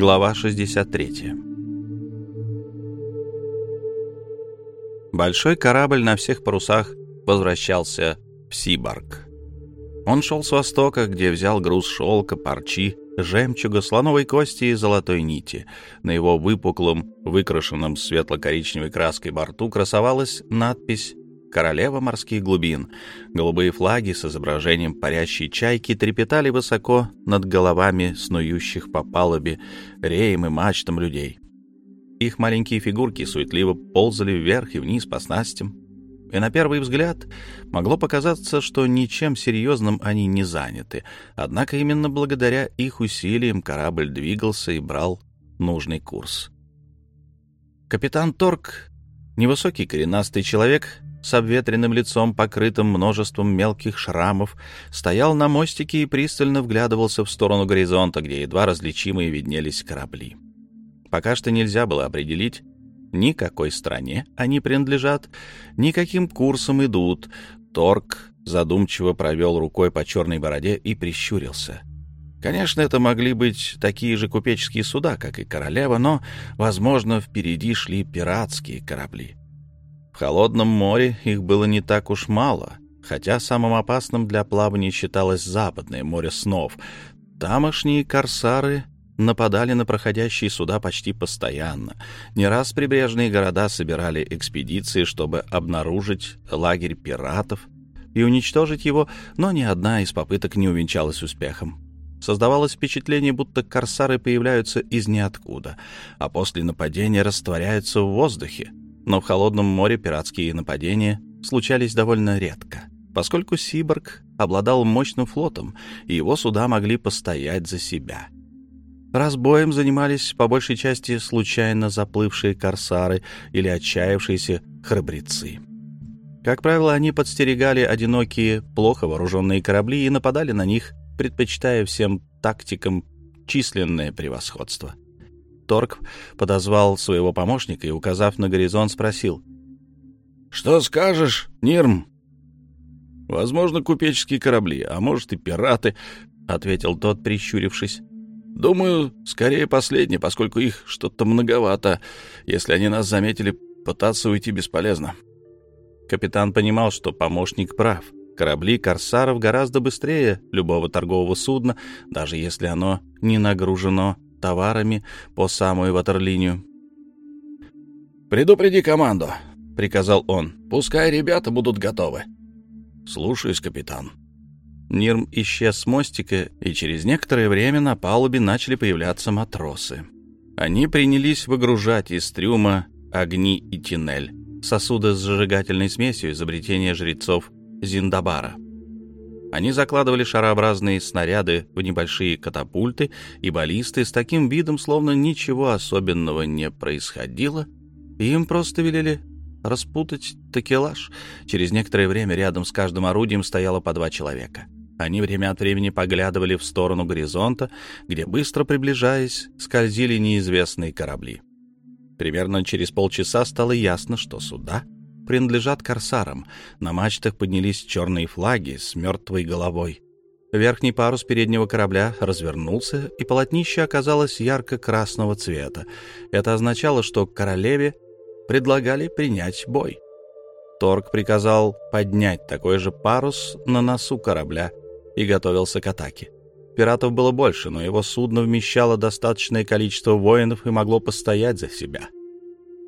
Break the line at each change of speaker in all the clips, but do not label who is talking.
Глава 63 Большой корабль на всех парусах возвращался в Сибарк. Он шел с востока, где взял груз шелка, парчи, жемчуга, слоновой кости и золотой нити. На его выпуклом, выкрашенном светло-коричневой краской борту красовалась надпись «Королева морских глубин». Голубые флаги с изображением парящей чайки трепетали высоко над головами снующих по палубе реям и мачтам людей. Их маленькие фигурки суетливо ползали вверх и вниз по снастям, и на первый взгляд могло показаться, что ничем серьезным они не заняты, однако именно благодаря их усилиям корабль двигался и брал нужный курс. Капитан Торг, невысокий коренастый человек с обветренным лицом, покрытым множеством мелких шрамов, стоял на мостике и пристально вглядывался в сторону горизонта, где едва различимые виднелись корабли. Пока что нельзя было определить, ни какой стране они принадлежат, ни каким курсом идут. Торг задумчиво провел рукой по черной бороде и прищурился. Конечно, это могли быть такие же купеческие суда, как и «Королева», но, возможно, впереди шли пиратские корабли. В холодном море их было не так уж мало, хотя самым опасным для плавания считалось западное море снов. Тамошние корсары нападали на проходящие суда почти постоянно. Не раз прибрежные города собирали экспедиции, чтобы обнаружить лагерь пиратов и уничтожить его, но ни одна из попыток не увенчалась успехом. Создавалось впечатление, будто корсары появляются из ниоткуда, а после нападения растворяются в воздухе. Но в холодном море пиратские нападения случались довольно редко, поскольку Сиборг обладал мощным флотом, и его суда могли постоять за себя — Разбоем занимались по большей части случайно заплывшие корсары или отчаявшиеся храбрецы. Как правило, они подстерегали одинокие, плохо вооруженные корабли и нападали на них, предпочитая всем тактикам численное превосходство. Торг подозвал своего помощника и, указав на горизонт, спросил. «Что скажешь, Нирм?» «Возможно, купеческие корабли, а может и пираты», — ответил тот, прищурившись. Думаю, скорее последнее, поскольку их что-то многовато. Если они нас заметили, пытаться уйти бесполезно. Капитан понимал, что помощник прав. Корабли корсаров гораздо быстрее любого торгового судна, даже если оно не нагружено товарами по самую ватерлинию. «Предупреди команду», — приказал он. «Пускай ребята будут готовы». «Слушаюсь, капитан», Нирм исчез с мостика, и через некоторое время на палубе начали появляться матросы. Они принялись выгружать из трюма огни и тинель, сосуды с зажигательной смесью изобретения жрецов Зиндабара. Они закладывали шарообразные снаряды в небольшие катапульты и баллисты с таким видом, словно ничего особенного не происходило, им просто велели распутать такелаж. Через некоторое время рядом с каждым орудием стояло по два человека — они время от времени поглядывали в сторону горизонта, где, быстро приближаясь, скользили неизвестные корабли. Примерно через полчаса стало ясно, что суда принадлежат корсарам. На мачтах поднялись черные флаги с мертвой головой. Верхний парус переднего корабля развернулся, и полотнище оказалось ярко-красного цвета. Это означало, что королеве предлагали принять бой. Торг приказал поднять такой же парус на носу корабля и готовился к атаке. Пиратов было больше, но его судно вмещало достаточное количество воинов и могло постоять за себя.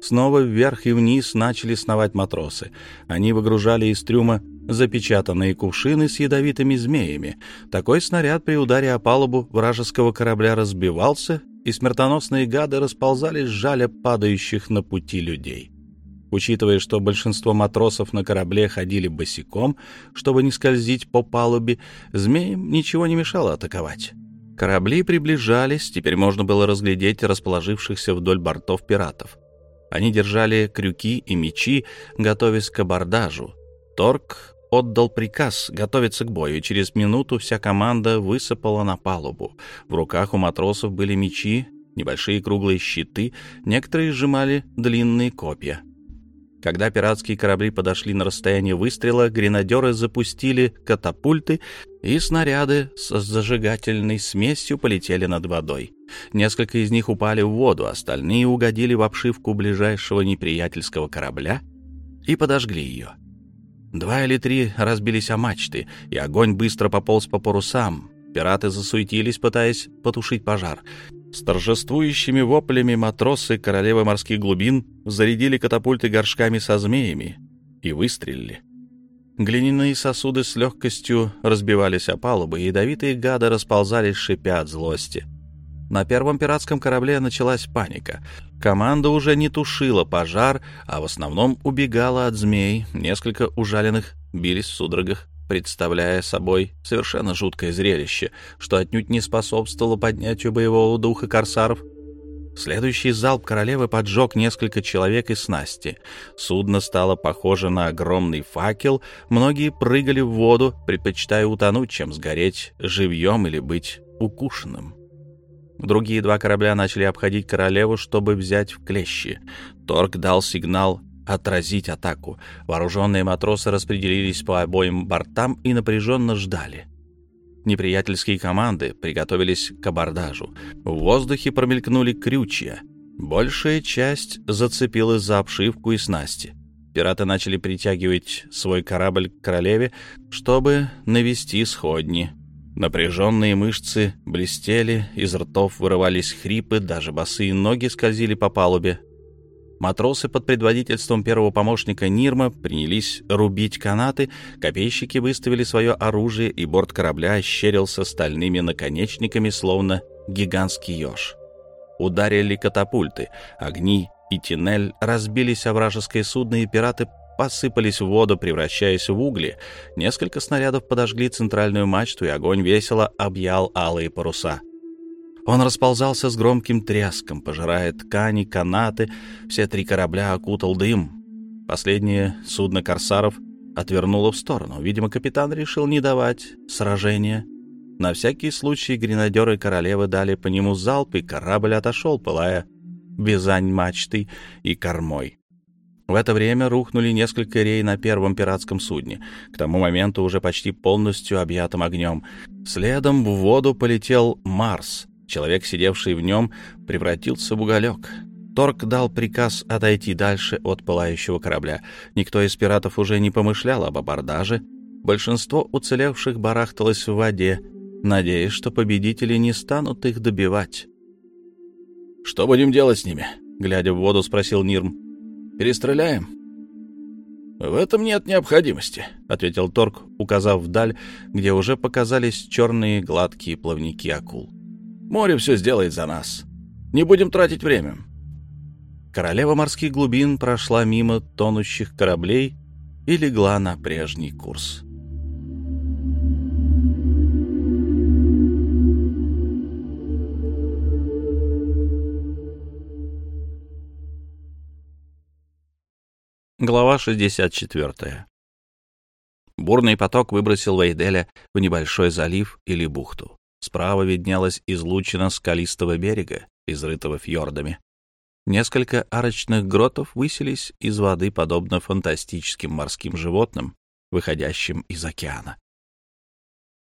Снова вверх и вниз начали сновать матросы. Они выгружали из трюма запечатанные кувшины с ядовитыми змеями. Такой снаряд при ударе о палубу вражеского корабля разбивался, и смертоносные гады расползались, жаля падающих на пути людей. Учитывая, что большинство матросов на корабле ходили босиком, чтобы не скользить по палубе, змеям ничего не мешало атаковать. Корабли приближались, теперь можно было разглядеть расположившихся вдоль бортов пиратов. Они держали крюки и мечи, готовясь к абордажу. Торг отдал приказ готовиться к бою, и через минуту вся команда высыпала на палубу. В руках у матросов были мечи, небольшие круглые щиты, некоторые сжимали длинные копья. Когда пиратские корабли подошли на расстояние выстрела, гренадеры запустили катапульты, и снаряды с зажигательной смесью полетели над водой. Несколько из них упали в воду, остальные угодили в обшивку ближайшего неприятельского корабля и подожгли ее. Два или три разбились о мачты, и огонь быстро пополз по парусам. Пираты засуетились, пытаясь потушить пожар. С торжествующими воплями матросы королевы морских глубин зарядили катапульты горшками со змеями и выстрелили. Глиняные сосуды с легкостью разбивались о палубы, ядовитые гады расползались, шипя от злости. На первом пиратском корабле началась паника. Команда уже не тушила пожар, а в основном убегала от змей. Несколько ужаленных бились в судорогах, представляя собой совершенно жуткое зрелище, что отнюдь не способствовало поднятию боевого духа корсаров. Следующий залп королевы поджег несколько человек и снасти. Судно стало похоже на огромный факел. Многие прыгали в воду, предпочитая утонуть, чем сгореть живьем или быть укушенным. Другие два корабля начали обходить королеву, чтобы взять в клещи. Торг дал сигнал отразить атаку. Вооруженные матросы распределились по обоим бортам и напряженно ждали. Неприятельские команды приготовились к абордажу. В воздухе промелькнули крючья. Большая часть зацепилась за обшивку и снасти. Пираты начали притягивать свой корабль к королеве, чтобы навести сходни. Напряженные мышцы блестели, из ртов вырывались хрипы, даже босые ноги скользили по палубе. Матросы под предводительством первого помощника Нирма принялись рубить канаты, копейщики выставили свое оружие, и борт корабля ощерился стальными наконечниками, словно гигантский еж. Ударили катапульты, огни и тинель разбились о вражеское судно, и пираты посыпались в воду, превращаясь в угли. Несколько снарядов подожгли центральную мачту, и огонь весело объял алые паруса. Он расползался с громким треском, пожирая ткани, канаты. Все три корабля окутал дым. Последнее судно корсаров отвернуло в сторону. Видимо, капитан решил не давать сражения. На всякий случай гренадеры королевы дали по нему залп, и корабль отошел, пылая бизань мачтой и кормой. В это время рухнули несколько рей на первом пиратском судне, к тому моменту уже почти полностью объятым огнем. Следом в воду полетел Марс. Человек, сидевший в нем, превратился в уголек. Торг дал приказ отойти дальше от пылающего корабля. Никто из пиратов уже не помышлял об абордаже. Большинство уцелевших барахталось в воде, надеясь, что победители не станут их добивать. «Что будем делать с ними?» — глядя в воду, спросил Нирм. Перестреляем?» «В этом нет необходимости», — ответил Торг, указав вдаль, где уже показались черные гладкие плавники акул. «Море все сделает за нас. Не будем тратить время». Королева морских глубин прошла мимо тонущих кораблей и легла на прежний курс. Глава 64. Бурный поток выбросил Вейделя в небольшой залив или бухту. Справа виднелась излучина скалистого берега, изрытого фьордами. Несколько арочных гротов высились из воды, подобно фантастическим морским животным, выходящим из океана.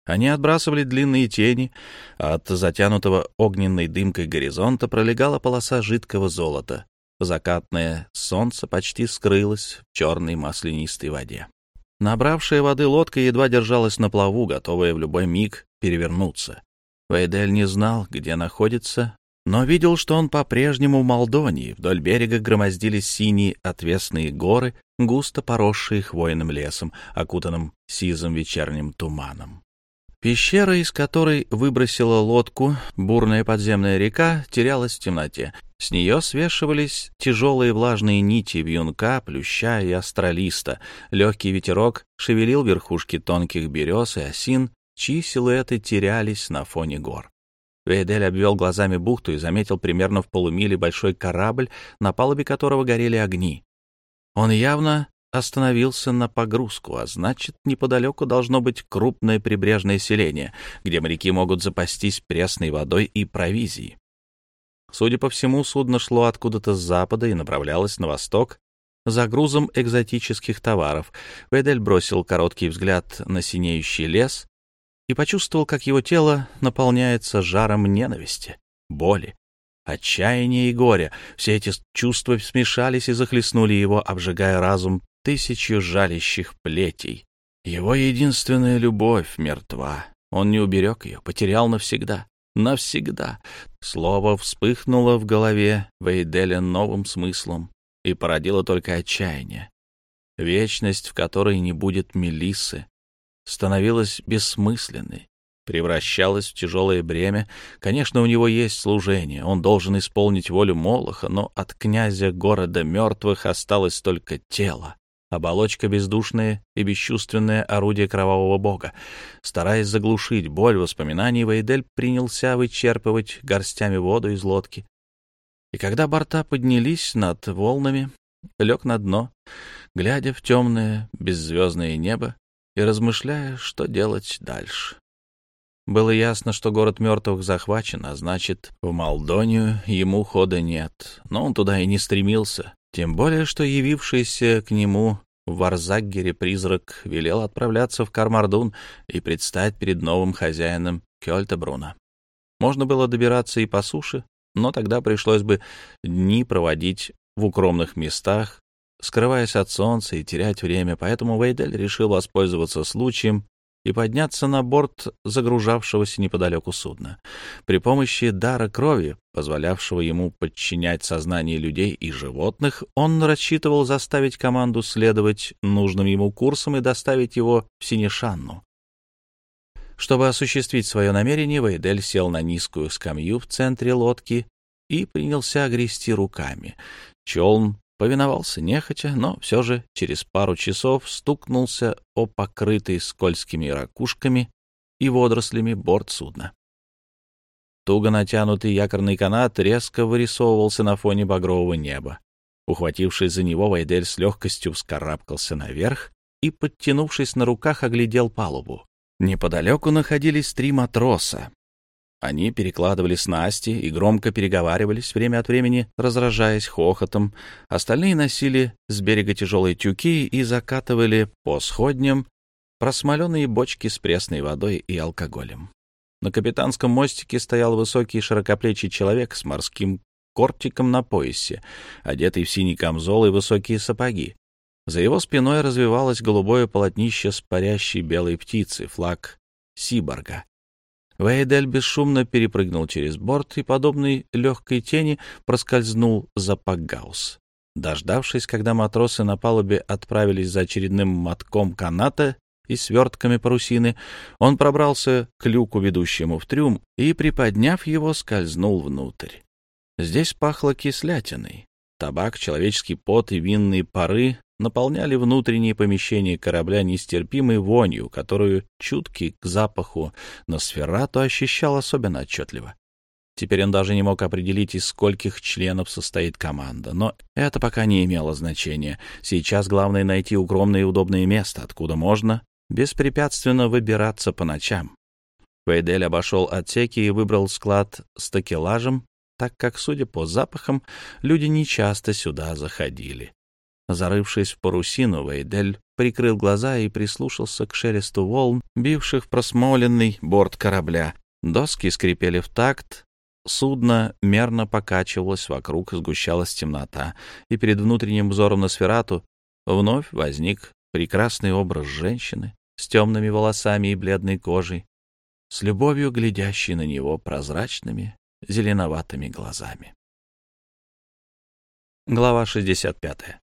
Они отбрасывали длинные тени, а от затянутого огненной дымкой горизонта пролегала полоса жидкого золота, Закатное солнце почти скрылось в черной маслянистой воде. Набравшая воды лодка едва держалась на плаву, готовая в любой миг перевернуться. Вейдель не знал, где находится, но видел, что он по-прежнему в Молдонии. Вдоль берега громоздились синие отвесные горы, густо поросшие хвойным лесом, окутанным сизым вечерним туманом. Пещера, из которой выбросила лодку бурная подземная река, терялась в темноте. С нее свешивались тяжелые влажные нити вьюнка, плюща и астролиста. Легкий ветерок шевелил верхушки тонких берез и осин, чьи силуэты терялись на фоне гор. Вейдель обвел глазами бухту и заметил примерно в полумиле большой корабль, на палубе которого горели огни. Он явно остановился на погрузку, а значит, неподалеку должно быть крупное прибрежное селение, где моряки могут запастись пресной водой и провизией. Судя по всему, судно шло откуда-то с запада и направлялось на восток. за грузом экзотических товаров. Вейдель бросил короткий взгляд на синеющий лес и почувствовал, как его тело наполняется жаром ненависти, боли, отчаяния и горя. Все эти чувства смешались и захлестнули его, обжигая разум тысячью жалящих плетей. Его единственная любовь мертва. Он не уберег ее, потерял навсегда. Навсегда. Слово вспыхнуло в голове Вейделя новым смыслом и породило только отчаяние. Вечность, в которой не будет Мелиссы, становилась бессмысленной, превращалась в тяжелое бремя. Конечно, у него есть служение, он должен исполнить волю Молоха, но от князя города мертвых осталось только тело оболочка бездушное и бесчувственное орудие кровавого бога. Стараясь заглушить боль воспоминаний, Вейдель принялся вычерпывать горстями воду из лодки. И когда борта поднялись над волнами, лег на дно, глядя в темное беззвездное небо и размышляя, что делать дальше. Было ясно, что город мертвых захвачен, а значит, в Молдонию ему хода нет, но он туда и не стремился. Тем более, что явившийся к нему в Варзаггере призрак велел отправляться в Кармардун и предстать перед новым хозяином Кёльтебруна. Можно было добираться и по суше, но тогда пришлось бы дни проводить в укромных местах, скрываясь от солнца и терять время, поэтому Вейдель решил воспользоваться случаем и подняться на борт загружавшегося неподалеку судна. При помощи дара крови, позволявшего ему подчинять сознание людей и животных, он рассчитывал заставить команду следовать нужным ему курсам и доставить его в Синишанну. Чтобы осуществить свое намерение, Вейдель сел на низкую скамью в центре лодки и принялся грести руками. Челн Повиновался нехотя, но все же через пару часов стукнулся о покрытый скользкими ракушками и водорослями борт судна. Туго натянутый якорный канат резко вырисовывался на фоне багрового неба. Ухватившись за него, Вайдель с легкостью вскарабкался наверх и, подтянувшись на руках, оглядел палубу. Неподалеку находились три матроса, они перекладывали снасти и громко переговаривались, время от времени разражаясь хохотом. Остальные носили с берега тяжелые тюки и закатывали по сходням просмоленные бочки с пресной водой и алкоголем. На капитанском мостике стоял высокий широкоплечий человек с морским кортиком на поясе, одетый в синий камзол и высокие сапоги. За его спиной развивалось голубое полотнище с парящей белой птицы, флаг Сиборга. Вейдель бесшумно перепрыгнул через борт и, подобной легкой тени, проскользнул за пакгаус. Дождавшись, когда матросы на палубе отправились за очередным мотком каната и свертками парусины, он пробрался к люку, ведущему в трюм, и, приподняв его, скользнул внутрь. Здесь пахло кислятиной. Табак, человеческий пот и винные пары наполняли внутренние помещения корабля нестерпимой вонью, которую чуткий к запаху Носферату ощущал особенно отчетливо. Теперь он даже не мог определить, из скольких членов состоит команда, но это пока не имело значения. Сейчас главное найти укромное и удобное место, откуда можно беспрепятственно выбираться по ночам. Вейдель обошел отсеки и выбрал склад с такелажем, так как, судя по запахам, люди нечасто сюда заходили. Зарывшись в парусину, Вейдель прикрыл глаза и прислушался к шелесту волн, бивших просмоленный борт корабля. Доски скрипели в такт, судно мерно покачивалось, вокруг сгущалась темнота, и перед внутренним взором на сферату вновь возник прекрасный образ женщины с темными волосами и бледной кожей, с любовью глядящей на него прозрачными зеленоватыми глазами. Глава 65.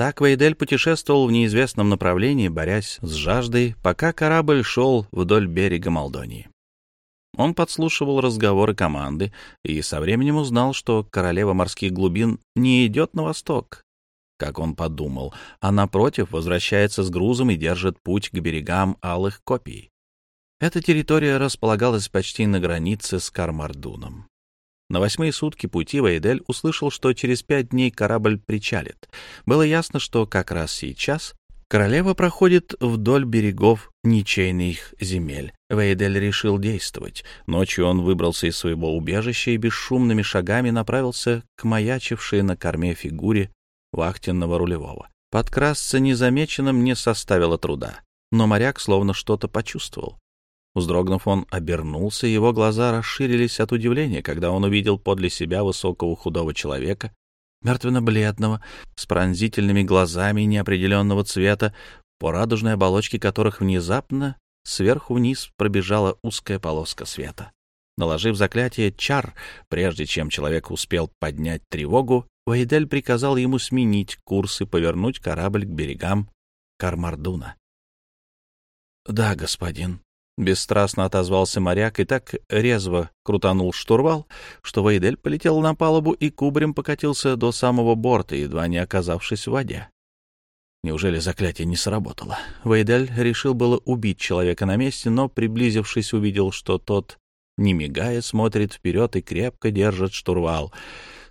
Так Вейдель путешествовал в неизвестном направлении, борясь с жаждой, пока корабль шел вдоль берега Молдонии. Он подслушивал разговоры команды и со временем узнал, что королева морских глубин не идет на восток, как он подумал, а напротив возвращается с грузом и держит путь к берегам Алых Копий. Эта территория располагалась почти на границе с Кармардуном. На восьмые сутки пути Вейдель услышал, что через пять дней корабль причалит. Было ясно, что как раз сейчас королева проходит вдоль берегов ничейных земель. Вейдель решил действовать. Ночью он выбрался из своего убежища и бесшумными шагами направился к маячившей на корме фигуре вахтенного рулевого. Подкрасться незамеченным не составило труда, но моряк словно что-то почувствовал. Вздрогнув, он обернулся, его глаза расширились от удивления, когда он увидел подле себя высокого худого человека, мертвенно-бледного, с пронзительными глазами неопределенного цвета, по радужной оболочке которых внезапно сверху вниз пробежала узкая полоска света. Наложив заклятие чар, прежде чем человек успел поднять тревогу, Вейдель приказал ему сменить курс и повернуть корабль к берегам Кармардуна. — Да, господин, — бесстрастно отозвался моряк и так резво крутанул штурвал, что Вейдель полетел на палубу и кубрем покатился до самого борта, едва не оказавшись в воде. Неужели заклятие не сработало? Вейдель решил было убить человека на месте, но, приблизившись, увидел, что тот, не мигая, смотрит вперед и крепко держит штурвал.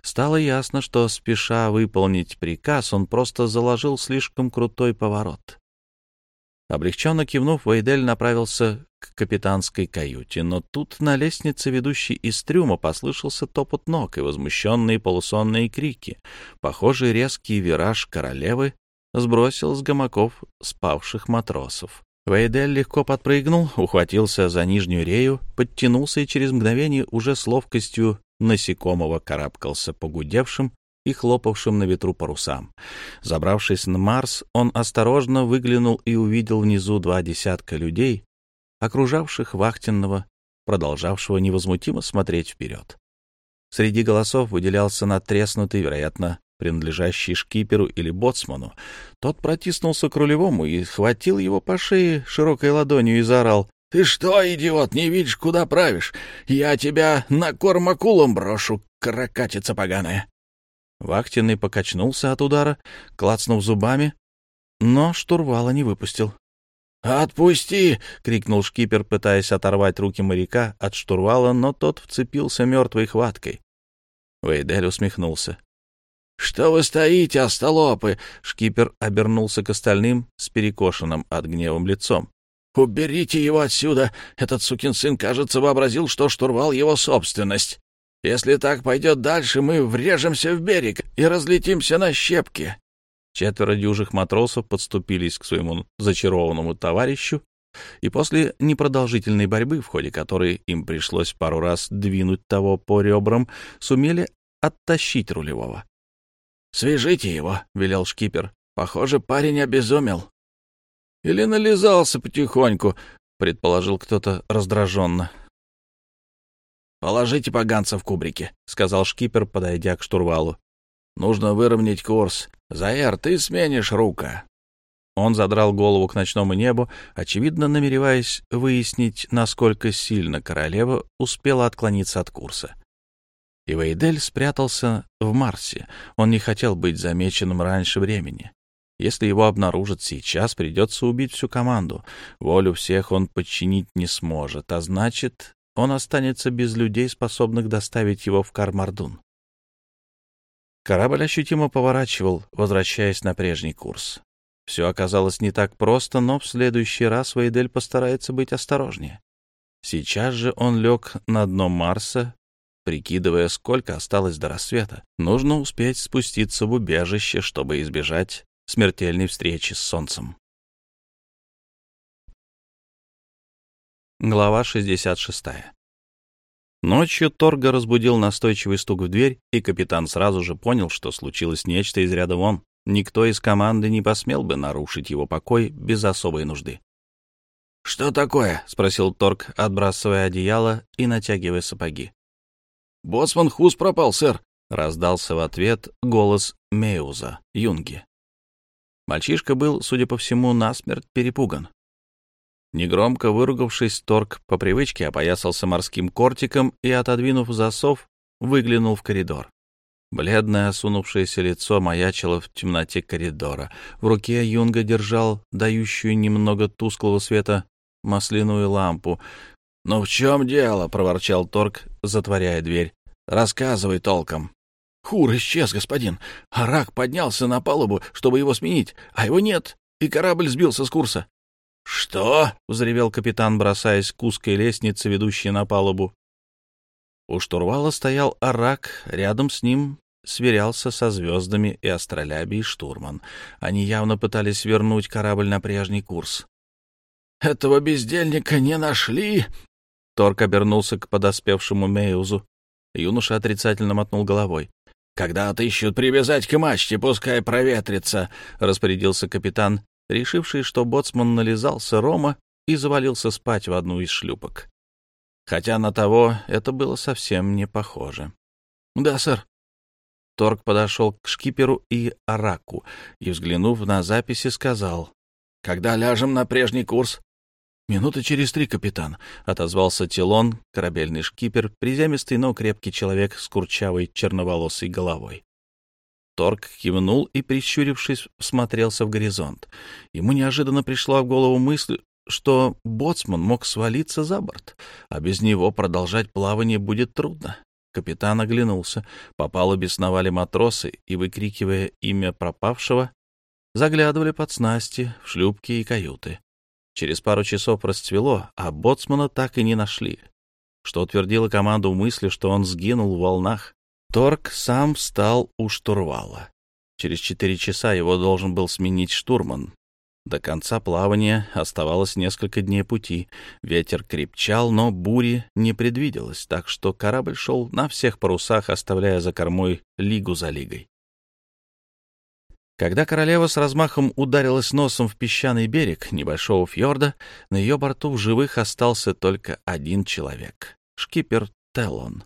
Стало ясно, что, спеша выполнить приказ, он просто заложил слишком крутой поворот. Облегченно кивнув, Вейдель направился к капитанской каюте, но тут на лестнице, ведущей из трюма, послышался топот ног и возмущенные полусонные крики. Похожий резкий вираж королевы сбросил с гамаков спавших матросов. Вейдель легко подпрыгнул, ухватился за нижнюю рею, подтянулся и через мгновение уже с ловкостью насекомого карабкался по гудевшим и хлопавшим на ветру парусам. Забравшись на Марс, он осторожно выглянул и увидел внизу два десятка людей, окружавших вахтенного, продолжавшего невозмутимо смотреть вперед. Среди голосов выделялся надтреснутый, вероятно, принадлежащий шкиперу или боцману. Тот протиснулся к рулевому и схватил его по шее широкой ладонью и заорал. — Ты что, идиот, не видишь, куда правишь? Я тебя на корм акулам брошу, каракатица поганая. Вахтенный покачнулся от удара, клацнув зубами, но штурвала не выпустил. «Отпусти!» — крикнул шкипер, пытаясь оторвать руки моряка от штурвала, но тот вцепился мертвой хваткой. Вейдель усмехнулся. «Что вы стоите, остолопы?» — шкипер обернулся к остальным с перекошенным от гневом лицом. «Уберите его отсюда! Этот сукин сын, кажется, вообразил, что штурвал его собственность. Если так пойдет дальше, мы врежемся в берег и разлетимся на щепки». Четверо дюжих матросов подступились к своему зачарованному товарищу, и после непродолжительной борьбы, в ходе которой им пришлось пару раз двинуть того по ребрам, сумели оттащить рулевого. «Свяжите его», — велел шкипер. «Похоже, парень обезумел». «Или нализался потихоньку», — предположил кто-то раздраженно. «Положите поганца в кубрике», — сказал шкипер, подойдя к штурвалу. «Нужно выровнять курс. Заэр, ты сменишь рука». Он задрал голову к ночному небу, очевидно намереваясь выяснить, насколько сильно королева успела отклониться от курса и Вейдель спрятался в Марсе. Он не хотел быть замеченным раньше времени. Если его обнаружат сейчас, придется убить всю команду. Волю всех он подчинить не сможет, а значит, он останется без людей, способных доставить его в Кармардун. Корабль ощутимо поворачивал, возвращаясь на прежний курс. Все оказалось не так просто, но в следующий раз Вейдель постарается быть осторожнее. Сейчас же он лег на дно Марса, прикидывая, сколько осталось до рассвета. Нужно успеть спуститься в убежище, чтобы избежать смертельной встречи с солнцем. Глава 66. Ночью Торга разбудил настойчивый стук в дверь, и капитан сразу же понял, что случилось нечто из ряда вон. Никто из команды не посмел бы нарушить его покой без особой нужды. «Что такое?» — спросил Торг, отбрасывая одеяло и натягивая сапоги. «Боцман Хус пропал, сэр», — раздался в ответ голос Меуза, юнги. Мальчишка был, судя по всему, насмерть перепуган. Негромко выругавшись, Торг по привычке опоясался морским кортиком и, отодвинув засов, выглянул в коридор. Бледное осунувшееся лицо маячило в темноте коридора. В руке Юнга держал дающую немного тусклого света масляную лампу. «Ну в чем дело?» — проворчал Торг, затворяя дверь. «Рассказывай толком». «Хур исчез, господин. Арак поднялся на палубу, чтобы его сменить, а его нет, и корабль сбился с курса». «Что?» — взревел капитан, бросаясь к узкой лестнице, ведущей на палубу. У штурвала стоял Арак, рядом с ним сверялся со звездами и астролябией штурман. Они явно пытались вернуть корабль на прежний курс.
«Этого бездельника не нашли!»
Торг обернулся к подоспевшему Меюзу. Юноша отрицательно мотнул головой.
«Когда отыщут, привязать к мачте, пускай проветрится», — распорядился капитан, решивший, что боцман нализался рома и завалился спать в одну из шлюпок. Хотя на того это было совсем не похоже.
«Да, сэр». Торг подошел к шкиперу и Араку и, взглянув на записи, сказал, «Когда ляжем на прежний курс?» «Минуты через три, капитан», — отозвался Тилон, корабельный шкипер, приземистый, но крепкий человек с курчавой черноволосой головой. Торг кивнул и, прищурившись, смотрелся в горизонт. Ему неожиданно пришла в голову мысль, что боцман мог свалиться за борт, а без него продолжать плавание будет трудно. Капитан оглянулся. По палубе сновали матросы и, выкрикивая имя пропавшего, заглядывали под снасти, в шлюпки и каюты. Через пару часов расцвело, а боцмана так и не нашли, что утвердило команду мысли, что он сгинул в волнах. Торг сам встал у штурвала. Через четыре часа его должен был сменить штурман. До конца плавания оставалось несколько дней пути. Ветер крепчал, но бури не предвиделось, так что корабль шел на всех парусах, оставляя за кормой лигу за лигой. Когда королева с размахом ударилась носом в песчаный берег небольшого фьорда, на ее борту в живых остался только один человек — шкипер Теллон.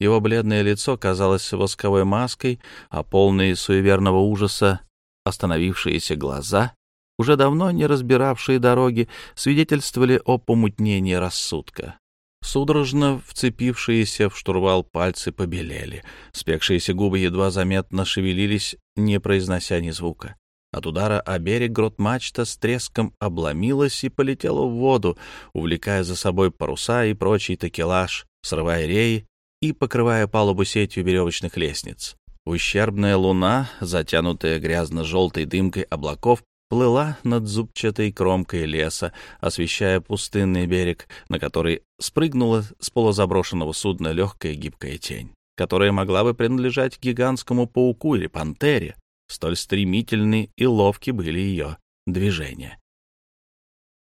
Его бледное лицо казалось восковой маской, а полные суеверного ужаса остановившиеся глаза, уже давно не разбиравшие дороги, свидетельствовали о помутнении рассудка. Судорожно вцепившиеся в штурвал пальцы побелели. Спекшиеся губы едва заметно шевелились, не произнося ни звука. От удара о берег грот-мачта с треском обломилась и полетела в воду, увлекая за собой паруса и прочий такелаж, срывая реи и покрывая палубу сетью веревочных лестниц. Ущербная луна, затянутая грязно-желтой дымкой облаков, плыла над зубчатой кромкой леса, освещая пустынный берег, на который спрыгнула с полузаброшенного судна легкая гибкая тень, которая могла бы принадлежать гигантскому пауку или пантере. Столь стремительны и ловки были ее движения.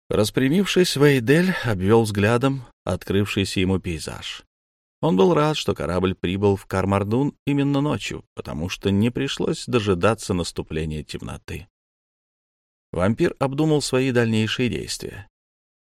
Распрямившись, Вейдель обвел взглядом открывшийся ему пейзаж. Он был рад, что корабль прибыл в Кармардун именно ночью, потому что не пришлось дожидаться наступления темноты. Вампир обдумал свои дальнейшие действия.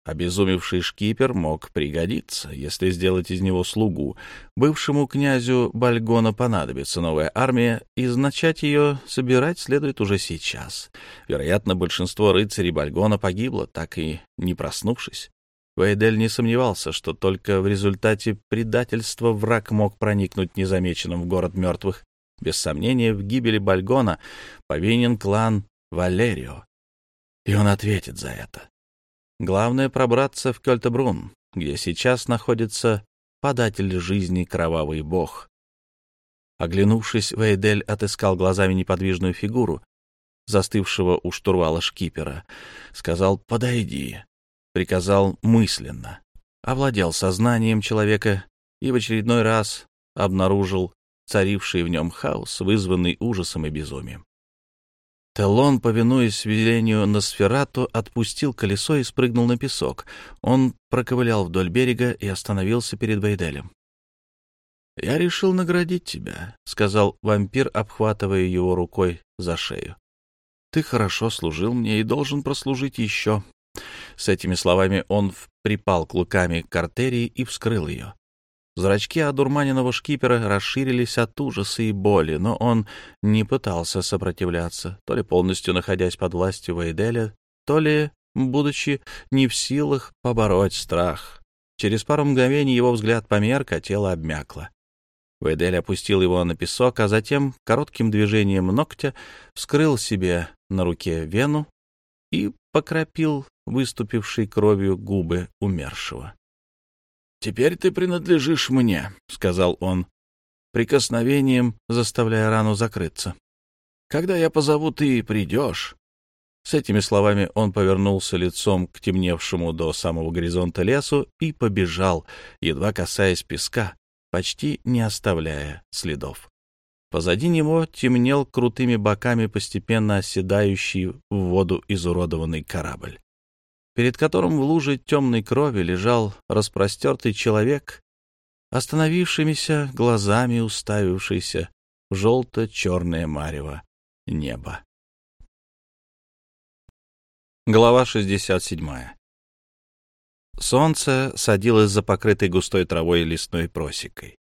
Обезумевший шкипер мог пригодиться, если сделать из него слугу. Бывшему князю Бальгона понадобится новая армия, и начать ее собирать следует уже сейчас. Вероятно, большинство рыцарей Бальгона погибло, так и не проснувшись. Вейдель не сомневался, что только в результате предательства враг мог проникнуть незамеченным в город мертвых. Без сомнения, в гибели Бальгона повинен клан Валерио, и он ответит за это. Главное — пробраться в Кёльтебрун, где сейчас находится податель жизни Кровавый Бог. Оглянувшись, Вейдель отыскал глазами неподвижную фигуру, застывшего у штурвала шкипера. Сказал «подойди», приказал мысленно, овладел сознанием человека и в очередной раз обнаружил царивший в нем хаос, вызванный ужасом и безумием. Телон, повинуясь велению Носферату, отпустил колесо и спрыгнул на песок. Он проковылял вдоль берега и остановился перед Вейделем. «Я решил наградить тебя», — сказал вампир, обхватывая его рукой за шею. «Ты хорошо служил мне и должен прослужить еще». С этими словами он припал клыками к артерии и вскрыл ее. Зрачки одурманенного шкипера расширились от ужаса и боли, но он не пытался сопротивляться, то ли полностью находясь под властью Вейделя, то ли, будучи не в силах побороть страх. Через пару мгновений его взгляд померк, а тело обмякло. Вейдель опустил его на песок, а затем коротким движением ногтя вскрыл себе на руке вену и покропил выступившей кровью губы умершего. «Теперь ты принадлежишь мне», — сказал он, прикосновением заставляя рану закрыться. «Когда я позову, ты придешь». С этими словами он повернулся лицом к темневшему до самого горизонта лесу и побежал, едва касаясь песка, почти не оставляя следов. Позади него темнел крутыми боками постепенно оседающий в воду изуродованный корабль, перед которым в луже темной крови лежал распростертый человек, остановившимися глазами уставившийся в желто-черное марево небо. Глава 67. Солнце садилось за покрытой густой травой лесной просекой.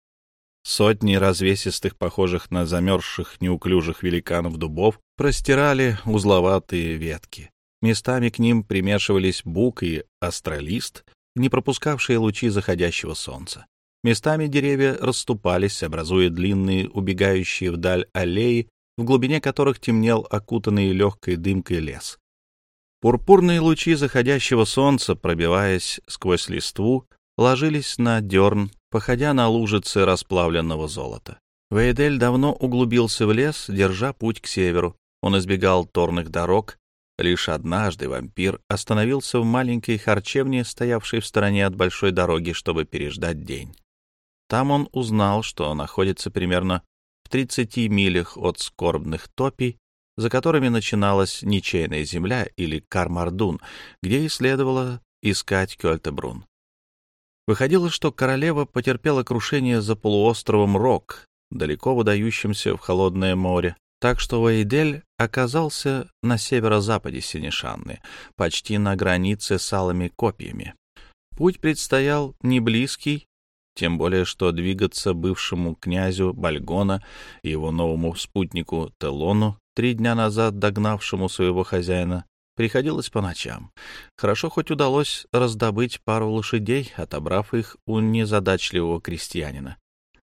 Сотни развесистых, похожих на замерзших неуклюжих великанов дубов, простирали узловатые ветки. Местами к ним примешивались бук и астролист, не пропускавшие лучи заходящего солнца. Местами деревья расступались, образуя длинные, убегающие вдаль аллеи, в глубине которых темнел окутанный легкой дымкой лес. Пурпурные лучи заходящего солнца, пробиваясь сквозь листву, ложились на дерн походя на лужицы расплавленного золота. Вейдель давно углубился в лес, держа путь к северу. Он избегал торных дорог. Лишь однажды вампир остановился в маленькой харчевне, стоявшей в стороне от большой дороги, чтобы переждать день. Там он узнал, что находится примерно в 30 милях от скорбных топий, за которыми начиналась ничейная земля или Кармардун, где и следовало искать Кёльтебрун. Выходило, что королева потерпела крушение за полуостровом Рок, далеко выдающимся в холодное море, так что Вейдель оказался на северо-западе Синишанны, почти на границе с алыми копьями. Путь предстоял не близкий, тем более что двигаться бывшему князю Бальгона и его новому спутнику Телону, три дня назад догнавшему своего хозяина, Приходилось по ночам. Хорошо хоть удалось раздобыть пару лошадей, отобрав их у незадачливого крестьянина.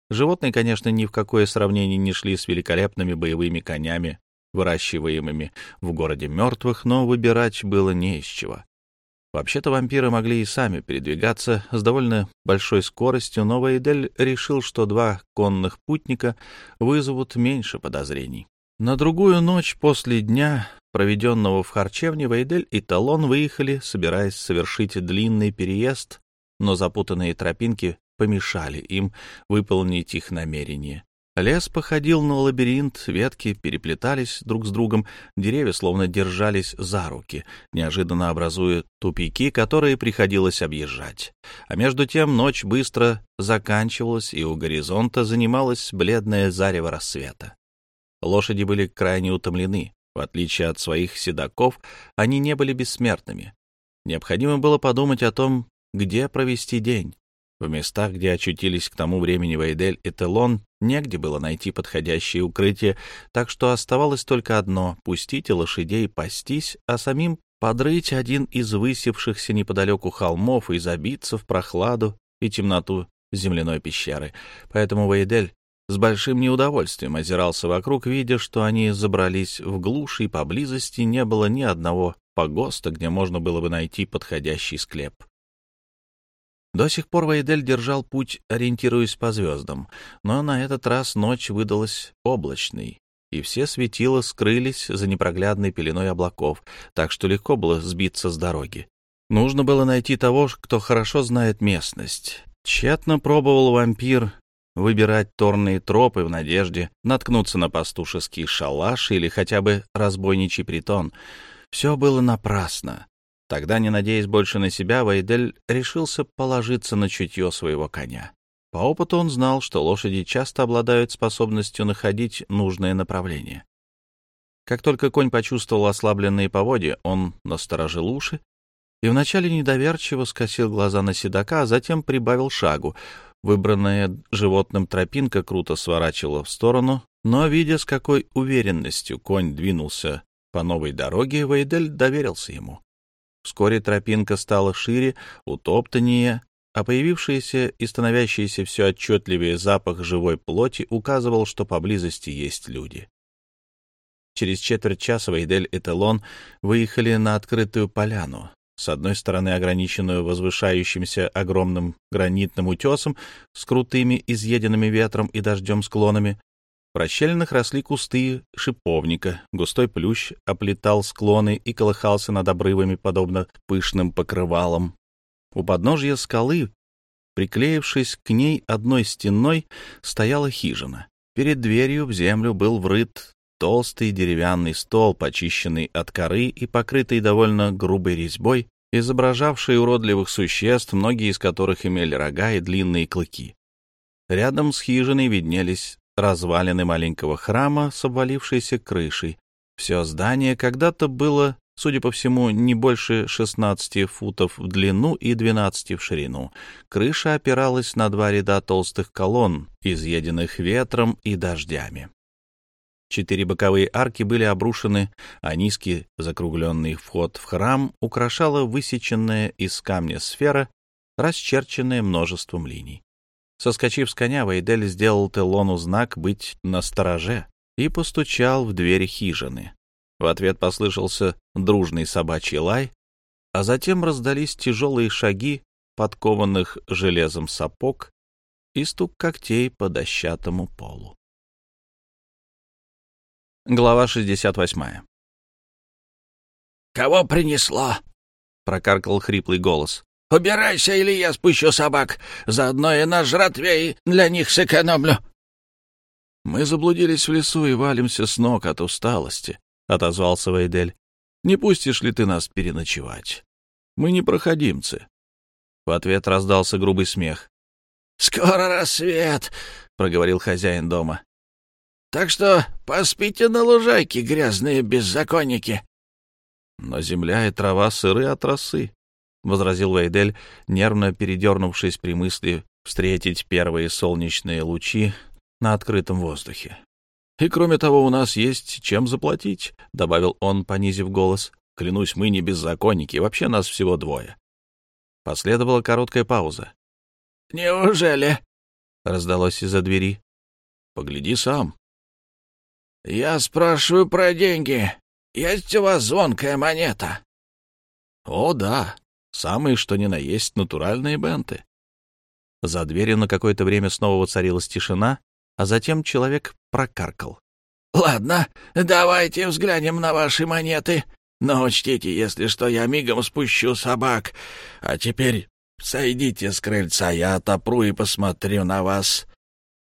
Животные, конечно, ни в какое сравнение не шли с великолепными боевыми конями, выращиваемыми в городе мертвых, но выбирать было не из чего. Вообще-то вампиры могли и сами передвигаться с довольно большой скоростью, но Вейдель решил, что два конных путника вызовут меньше подозрений. На другую ночь после дня, проведенного в харчевне, Вейдель и Талон выехали, собираясь совершить длинный переезд, но запутанные тропинки помешали им выполнить их намерение. Лес походил на лабиринт, ветки переплетались друг с другом, деревья словно держались за руки, неожиданно образуя тупики, которые приходилось объезжать. А между тем ночь быстро заканчивалась, и у горизонта занималось бледное зарево рассвета. Лошади были крайне утомлены. В отличие от своих седаков, они не были бессмертными. Необходимо было подумать о том, где провести день. В местах, где очутились к тому времени Вейдель и Телон, негде было найти подходящее укрытие, так что оставалось только одно — пустить лошадей пастись, а самим подрыть один из высевшихся неподалеку холмов и забиться в прохладу и темноту земляной пещеры. Поэтому Вейдель с большим неудовольствием озирался вокруг, видя, что они забрались в глушь, и поблизости не было ни одного погоста, где можно было бы найти подходящий склеп. До сих пор Вейдель держал путь, ориентируясь по звездам, но на этот раз ночь выдалась облачной, и все светила скрылись за непроглядной пеленой облаков, так что легко было сбиться с дороги. Нужно было найти того, кто хорошо знает местность. Тщетно пробовал вампир выбирать торные тропы в надежде наткнуться на пастушеский шалаш или хотя бы разбойничий притон. Все было напрасно. Тогда, не надеясь больше на себя, Вейдель решился положиться на чутье своего коня. По опыту он знал, что лошади часто обладают способностью находить нужное направление. Как только конь почувствовал ослабленные поводья, он насторожил уши и вначале недоверчиво скосил глаза на седока, а затем прибавил шагу. Выбранная животным тропинка круто сворачивала в сторону, но, видя, с какой уверенностью конь двинулся по новой дороге, Вейдель доверился ему. Вскоре тропинка стала шире, утоптаннее, а появившийся и становящийся все отчетливее запах живой плоти указывал, что поблизости есть люди. Через четверть часа Вейдель и Телон выехали на открытую поляну, с одной стороны ограниченную возвышающимся огромным гранитным утесом с крутыми, изъеденными ветром и дождем склонами. Расщелинах росли кусты шиповника, густой плющ оплетал склоны и колыхался над обрывами, подобно пышным покрывалам. У подножья скалы, приклеившись к ней одной стеной, стояла хижина. Перед дверью в землю был врыт толстый деревянный стол, почищенный от коры и покрытый довольно грубой резьбой, изображавший уродливых существ, многие из которых имели рога и длинные клыки. Рядом с хижиной виднелись развалины маленького храма с обвалившейся крышей. Все здание когда-то было, судя по всему, не больше 16 футов в длину и 12 в ширину. Крыша опиралась на два ряда толстых колонн, изъеденных ветром и дождями. Четыре боковые арки были обрушены, а низкий закругленный вход в храм украшала высеченная из камня сфера, расчерченная множеством линий. Соскочив с коня, Вейдель сделал Телону знак быть на стороже и постучал в дверь хижины. В ответ послышался дружный собачий лай, а затем раздались тяжелые шаги подкованных железом сапог и стук когтей по дощатому полу. Глава 68.
«Кого принесло?» — прокаркал хриплый голос. «Убирайся, или я спущу собак. Заодно и на жратве для них сэкономлю».
«Мы заблудились в лесу и валимся с ног от усталости», — отозвался Вейдель. «Не пустишь ли ты нас переночевать? Мы не проходимцы». В ответ раздался грубый смех.
«Скоро рассвет», — проговорил хозяин дома. Так что поспите на лужайке, грязные беззаконники.
— Но земля и трава сыры от росы, — возразил Вейдель, нервно передернувшись при мысли встретить первые солнечные лучи на открытом воздухе. — И кроме того, у нас есть чем заплатить, — добавил он, понизив голос. — Клянусь, мы не беззаконники, вообще нас всего двое. Последовала короткая пауза.
— Неужели?
— раздалось из-за двери. — Погляди сам,
«Я спрашиваю про деньги. Есть у вас звонкая монета?»
«О, да. Самые, что ни на есть, натуральные бенты». За дверью на какое-то время снова воцарилась тишина, а затем человек прокаркал.
«Ладно, давайте взглянем на ваши монеты. Но учтите, если что, я мигом спущу собак. А теперь сойдите с крыльца, я отопру и посмотрю на вас.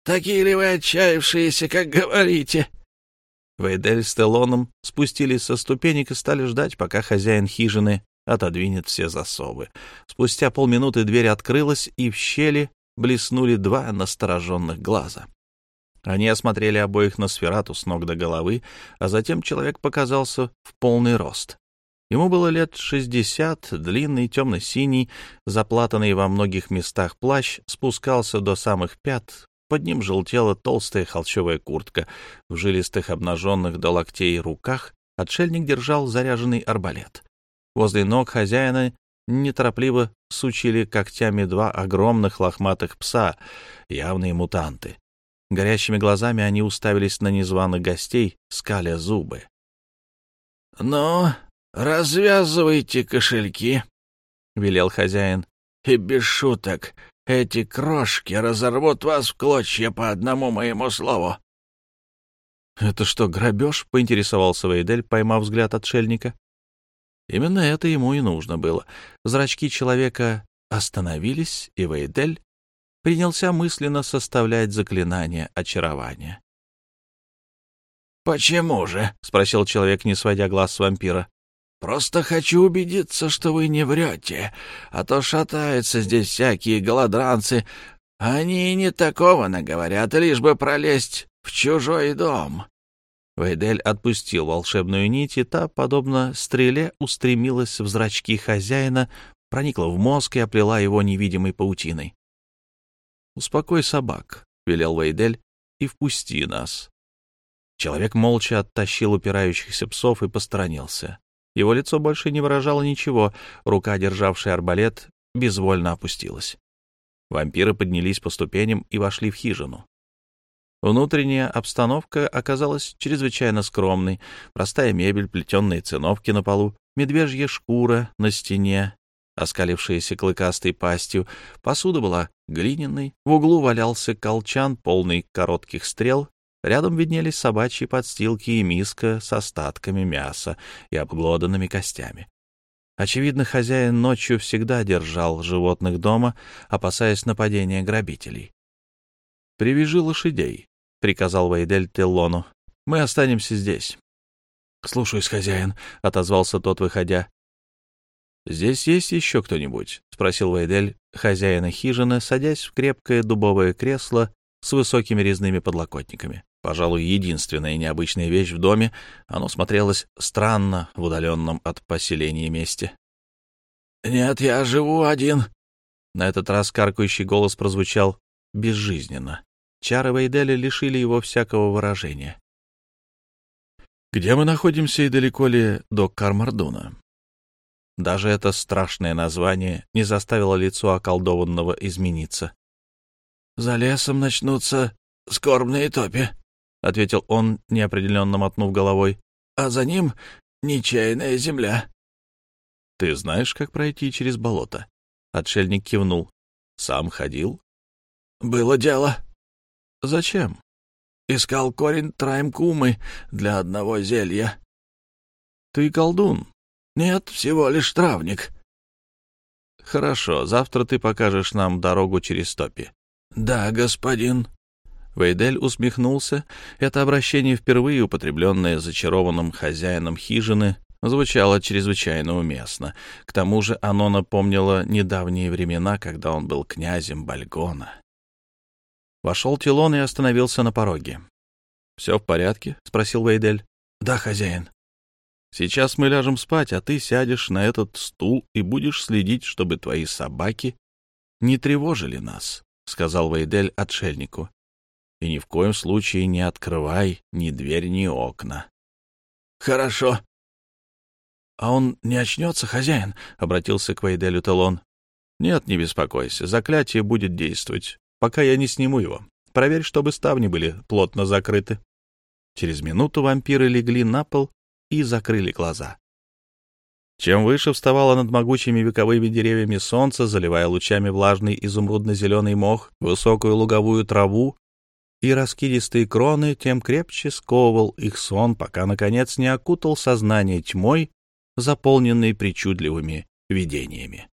Такие ли вы отчаявшиеся, как говорите?»
Вейдель с Телоном спустились со ступенек и стали ждать, пока хозяин хижины отодвинет все засовы. Спустя полминуты дверь открылась, и в щели блеснули два настороженных глаза. Они осмотрели обоих на сферату с ног до головы, а затем человек показался в полный рост. Ему было лет шестьдесят, длинный, темно-синий, заплатанный во многих местах плащ спускался до самых пят, под ним желтела толстая холщовая куртка. В жилистых обнаженных до локтей руках отшельник держал заряженный арбалет. Возле ног хозяина неторопливо сучили когтями два огромных лохматых пса, явные мутанты. Горящими глазами они уставились на незваных гостей, скаля зубы.
— Ну, развязывайте кошельки, — велел хозяин. — И без шуток, эти крошки разорвут вас в клочья по одному моему слову.
— Это что, грабеж? — поинтересовался Вейдель, поймав взгляд отшельника. Именно это ему и нужно было. Зрачки человека остановились, и Вейдель принялся мысленно составлять заклинание очарования.
«Почему же?» — спросил человек, не сводя глаз с вампира. Просто хочу убедиться, что вы не врете, а то шатаются здесь всякие голодранцы. Они не такого наговорят, лишь бы пролезть в чужой дом».
Вейдель отпустил волшебную нить, и та, подобно стреле, устремилась в зрачки хозяина, проникла в мозг и оплела его невидимой паутиной. «Успокой собак», — велел Вейдель, — «и впусти нас». Человек молча оттащил упирающихся псов и посторонился. Его лицо больше не выражало ничего, рука, державшая арбалет, безвольно опустилась. Вампиры поднялись по ступеням и вошли в хижину. Внутренняя обстановка оказалась чрезвычайно скромной. Простая мебель, плетеные циновки на полу, медвежья шкура на стене, оскалившаяся клыкастой пастью. Посуда была глиняной, в углу валялся колчан, полный коротких стрел Рядом виднелись собачьи подстилки и миска с остатками мяса и обглоданными костями. Очевидно, хозяин ночью всегда держал животных дома, опасаясь нападения грабителей. «Привяжи лошадей», — приказал Вейдель Теллону. «Мы останемся здесь».
«Слушаюсь, хозяин», — отозвался тот, выходя.
«Здесь есть еще кто-нибудь?» — спросил Вейдель хозяина хижины, садясь в крепкое дубовое кресло с высокими резными подлокотниками. Пожалуй, единственная необычная вещь в доме, оно смотрелось странно в удаленном от поселения месте.
«Нет, я живу один».
На этот раз каркающий голос прозвучал безжизненно. Чары Вейделя лишили его всякого выражения. «Где мы находимся и далеко ли до Кармардуна?» Даже это страшное название не заставило лицо околдованного измениться.
«За лесом начнутся скорбные топи», — ответил он, неопределенно мотнув головой. «А за ним ничейная земля».
«Ты знаешь, как пройти через болото?» Отшельник кивнул. «Сам ходил?»
«Было дело».
«Зачем?»
«Искал корень траймкумы для одного зелья».
«Ты колдун?»
«Нет, всего лишь травник».
«Хорошо, завтра ты покажешь нам дорогу через топи».
«Да, господин».
Вейдель усмехнулся. Это обращение, впервые употребленное зачарованным хозяином хижины, звучало чрезвычайно уместно. К тому же оно напомнило недавние времена, когда он был князем Бальгона. Вошел Тилон и остановился на пороге. «Все в порядке?» — спросил Вейдель.
«Да, хозяин».
«Сейчас мы ляжем спать, а ты сядешь на этот стул и будешь следить, чтобы твои собаки не тревожили нас», — сказал Вейдель отшельнику и ни в коем случае не открывай ни дверь, ни окна.
— Хорошо.
— А он не очнется, хозяин? — обратился к Вейделю Телон. — Нет, не беспокойся, заклятие будет действовать, пока я не сниму его. Проверь, чтобы ставни были плотно закрыты. Через минуту вампиры легли на пол и закрыли глаза. Чем выше вставало над могучими вековыми деревьями солнце, заливая лучами влажный изумрудно-зеленый мох, высокую луговую траву, и раскидистые кроны, тем крепче сковывал их сон, пока, наконец, не окутал сознание тьмой, заполненной причудливыми видениями.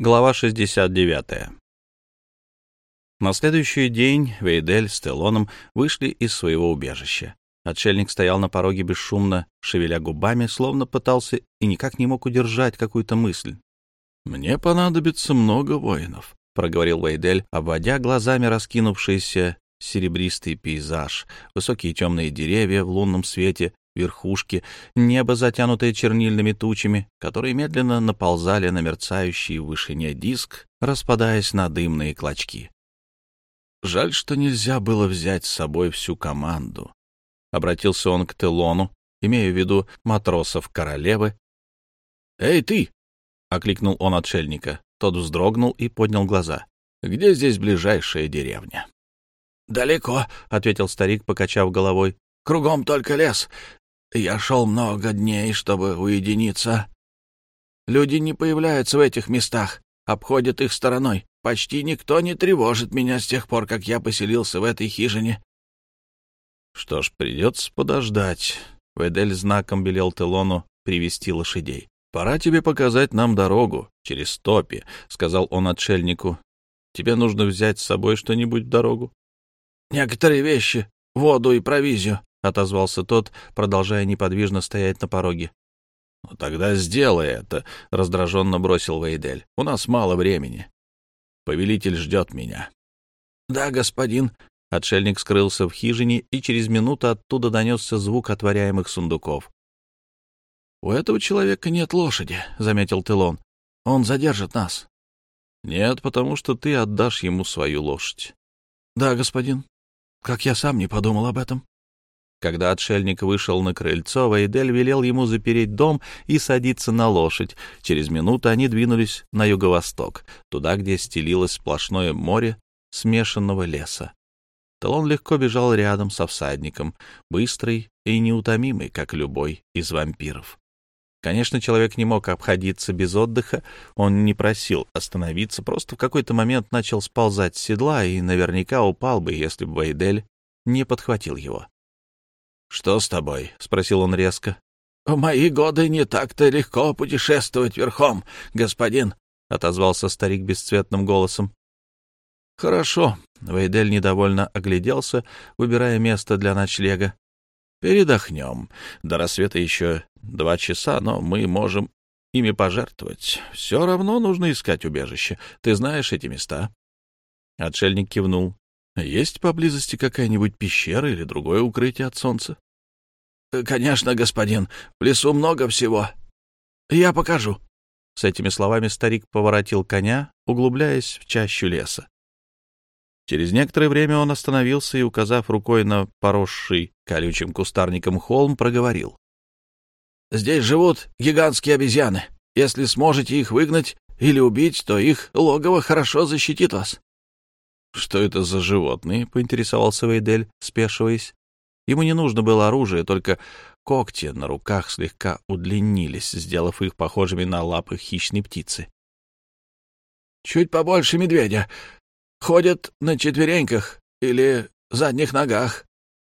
Глава 69 На следующий день Вейдель с Телоном вышли из своего убежища. Отшельник стоял на пороге бесшумно, шевеля губами, словно пытался и никак не мог удержать какую-то мысль. «Мне понадобится много воинов», — проговорил Вейдель, обводя глазами раскинувшийся серебристый пейзаж, высокие темные деревья в лунном свете, верхушки, небо, затянутое чернильными тучами, которые медленно наползали на мерцающий в вышине диск, распадаясь на дымные клочки. Жаль, что нельзя было взять с собой всю команду. Обратился он к Телону, имея в виду матросов королевы. «Эй, ты!» — окликнул он отшельника. Тот вздрогнул и поднял глаза. «Где здесь ближайшая деревня?»
«Далеко», —
ответил старик, покачав головой.
«Кругом только лес. Я шел много дней, чтобы уединиться. Люди не появляются в этих местах, обходят их стороной. Почти никто не тревожит меня с тех пор, как я поселился в этой хижине».
«Что ж, придется подождать». Ведель знаком велел Телону привести лошадей. «Пора тебе показать нам дорогу через топи», — сказал он отшельнику. «Тебе нужно взять с собой что-нибудь в дорогу?»
«Некоторые вещи, воду и провизию», — отозвался тот, продолжая неподвижно стоять на пороге.
«Ну, тогда сделай это», — раздраженно бросил Вейдель. «У нас мало времени. Повелитель ждет меня».
«Да, господин».
Отшельник скрылся в хижине, и через минуту оттуда донесся звук отворяемых сундуков.
«У этого человека нет лошади», — заметил Телон. «Он задержит нас».
«Нет, потому что ты отдашь ему свою лошадь».
«Да, господин. Как я сам не подумал об этом».
Когда отшельник вышел на крыльцо, Вейдель велел ему запереть дом и садиться на лошадь. Через минуту они двинулись на юго-восток, туда, где стелилось сплошное море смешанного леса. Талон легко бежал рядом со всадником, быстрый и неутомимый, как любой из вампиров. Конечно, человек не мог обходиться без отдыха, он не просил остановиться, просто в какой-то момент начал сползать с седла и наверняка упал бы, если бы Вейдель не подхватил его. «Что с тобой?» — спросил он резко.
«В мои годы не так-то легко путешествовать верхом, господин», — отозвался старик бесцветным голосом.
Хорошо. Вейдель недовольно огляделся, выбирая место для ночлега. Передохнем. До рассвета еще два часа, но мы можем ими пожертвовать. Все равно нужно искать убежище. Ты знаешь эти места? Отшельник кивнул. Есть поблизости какая-нибудь пещера или другое укрытие от солнца?
— Конечно, господин. В лесу много всего. Я покажу.
С этими словами старик поворотил коня, углубляясь в чащу леса. Через некоторое время он остановился и, указав рукой на поросший колючим кустарником холм, проговорил.
— Здесь живут гигантские обезьяны. Если сможете их выгнать или убить, то их логово хорошо защитит вас.
— Что это за животные? — поинтересовался Вейдель, спешиваясь. Ему не нужно было оружие, только когти на руках слегка удлинились, сделав их похожими на лапы хищной птицы.
«Чуть побольше медведя. Ходят на четвереньках или задних ногах.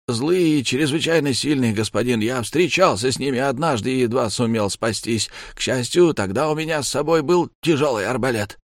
Злые и чрезвычайно сильные, господин. Я встречался с ними однажды и едва сумел спастись. К счастью, тогда у меня с собой был тяжелый арбалет».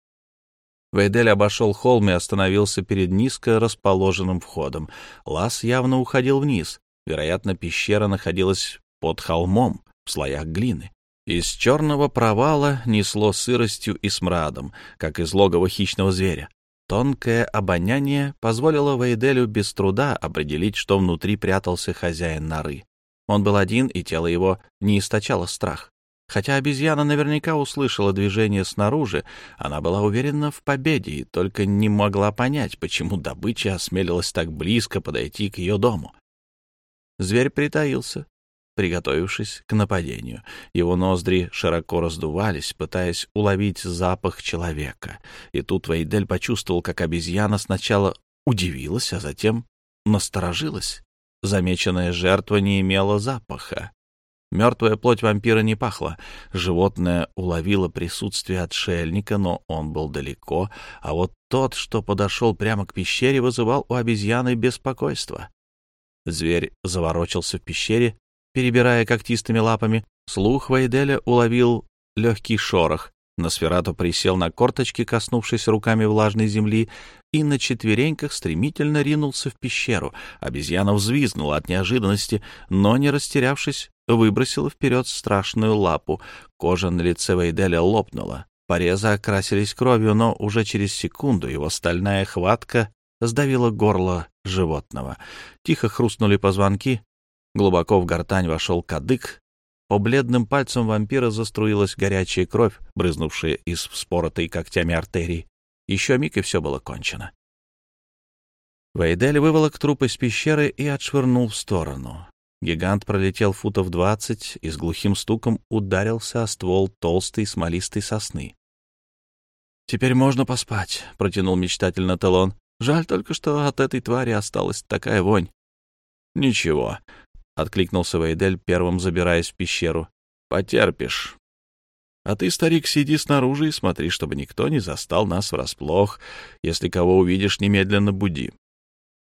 Вейдель обошел холм и остановился перед низко расположенным входом. Лаз явно уходил вниз. Вероятно, пещера находилась под холмом, в слоях глины. Из черного провала несло сыростью и смрадом, как из логова хищного зверя. Тонкое обоняние позволило Вейделю без труда определить, что внутри прятался хозяин норы. Он был один, и тело его не источало страх. Хотя обезьяна наверняка услышала движение снаружи, она была уверена в победе и только не могла понять, почему добыча осмелилась так близко подойти к ее дому. Зверь притаился, приготовившись к нападению. Его ноздри широко раздувались, пытаясь уловить запах человека. И тут Вейдель почувствовал, как обезьяна сначала удивилась, а затем насторожилась. Замеченная жертва не имела запаха. Мертвая плоть вампира не пахла. Животное уловило присутствие отшельника, но он был далеко, а вот тот, что подошел прямо к пещере, вызывал у обезьяны беспокойство. Зверь заворочился в пещере, перебирая когтистыми лапами. Слух Вайделя уловил легкий шорох. Носферату присел на корточки, коснувшись руками влажной земли, и на четвереньках стремительно ринулся в пещеру. Обезьяна взвизгнула от неожиданности, но, не растерявшись, выбросила вперед страшную лапу. Кожа на лице Вейделя лопнула. Порезы окрасились кровью, но уже через секунду его стальная хватка сдавила горло животного. Тихо хрустнули позвонки, глубоко в гортань вошел кадык, по бледным пальцам вампира заструилась горячая кровь, брызнувшая из вспоротой когтями артерии. Еще миг, и все было кончено. Вейдель выволок труп из пещеры и отшвырнул в сторону. Гигант пролетел футов двадцать и с глухим стуком ударился о ствол толстой смолистой сосны. «Теперь можно поспать», — протянул мечтательно Телон. «Жаль только, что от этой твари осталась такая вонь». «Ничего», — откликнулся Вейдель, первым забираясь в пещеру. «Потерпишь». «А ты, старик, сиди снаружи и смотри, чтобы никто не застал нас врасплох. Если кого увидишь, немедленно буди».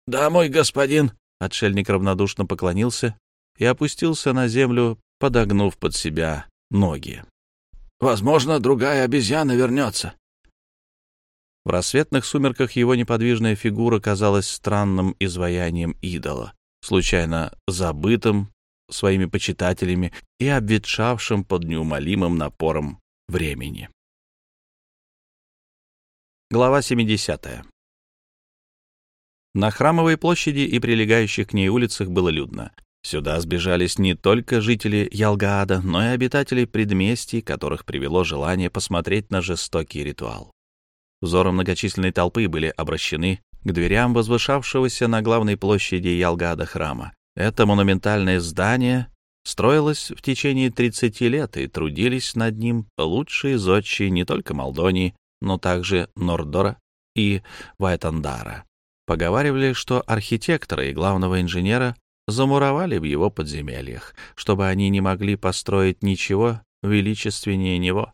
«Да, мой господин»,
Отшельник равнодушно поклонился и опустился на землю, подогнув под себя ноги.
«Возможно, другая обезьяна вернется».
В рассветных сумерках его неподвижная фигура казалась странным изваянием идола, случайно забытым своими почитателями и обветшавшим под неумолимым напором времени. Глава 70. На Храмовой площади и прилегающих к ней улицах было людно. Сюда сбежались не только жители Ялгаада, но и обитатели предместий, которых привело желание посмотреть на жестокий ритуал. Взоры многочисленной толпы были обращены к дверям возвышавшегося на главной площади Ялгада храма. Это монументальное здание строилось в течение 30 лет, и трудились над ним лучшие зодчие не только Молдонии, но также Нордора и Вайтандара. Поговаривали, что архитектора и главного инженера замуровали в его подземельях, чтобы они не могли построить ничего величественнее него.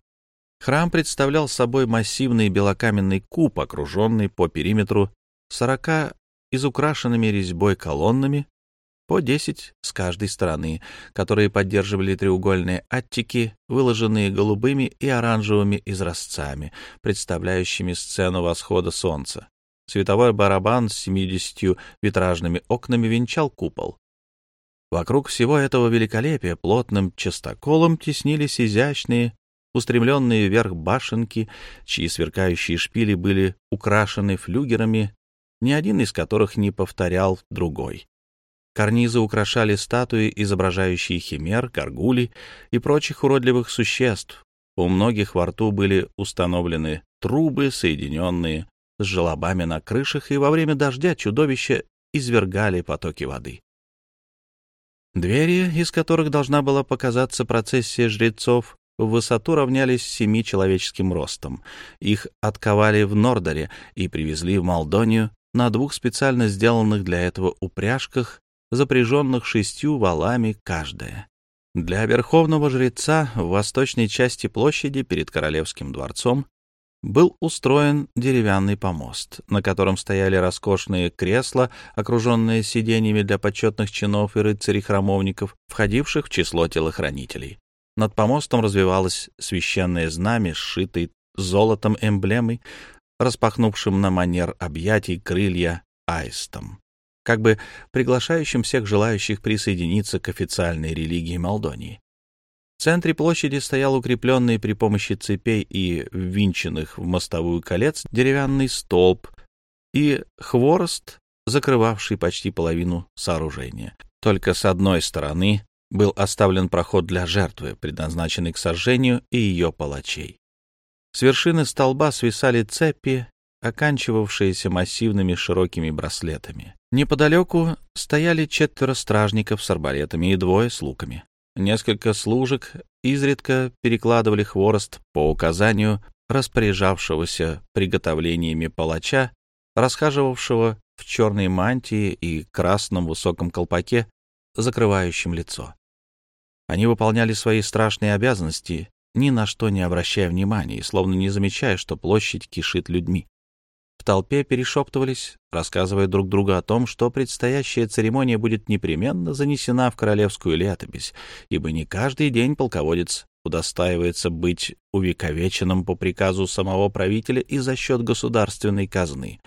Храм представлял собой массивный белокаменный куб, окруженный по периметру сорока изукрашенными резьбой колоннами, по десять с каждой стороны, которые поддерживали треугольные аттики, выложенные голубыми и оранжевыми изразцами, представляющими сцену восхода солнца. Световой барабан с 70 витражными окнами венчал купол. Вокруг всего этого великолепия плотным частоколом теснились изящные, устремленные вверх башенки, чьи сверкающие шпили были украшены флюгерами, ни один из которых не повторял другой. Карнизы украшали статуи, изображающие химер, горгулей и прочих уродливых существ. У многих во рту были установлены трубы, соединенные с желобами на крышах, и во время дождя чудовища извергали потоки воды. Двери, из которых должна была показаться процессия жрецов, в высоту равнялись семи человеческим ростом. Их отковали в Нордоре и привезли в Молдонию на двух специально сделанных для этого упряжках, запряженных шестью валами каждая. Для верховного жреца в восточной части площади перед Королевским дворцом был устроен деревянный помост, на котором стояли роскошные кресла, окруженные сиденьями для почетных чинов и рыцарей-храмовников, входивших в число телохранителей. Над помостом развивалось священное знамя, сшитое золотом эмблемой, распахнувшим на манер объятий крылья аистом, как бы приглашающим всех желающих присоединиться к официальной религии Молдонии. В центре площади стоял укрепленный при помощи цепей и ввинченных в мостовую колец деревянный столб и хворост, закрывавший почти половину сооружения. Только с одной стороны был оставлен проход для жертвы, предназначенный к сожжению и ее палачей. С вершины столба свисали цепи, оканчивавшиеся массивными широкими браслетами. Неподалеку стояли четверо стражников с арбалетами и двое с луками. Несколько служек изредка перекладывали хворост по указанию распоряжавшегося приготовлениями палача, расхаживавшего в черной мантии и красном высоком колпаке, закрывающем лицо. Они выполняли свои страшные обязанности, ни на что не обращая внимания словно не замечая, что площадь кишит людьми толпе перешептывались, рассказывая друг другу о том, что предстоящая церемония будет непременно занесена в королевскую летопись, ибо не каждый день полководец удостаивается быть увековеченным по приказу самого правителя и за счет государственной казны.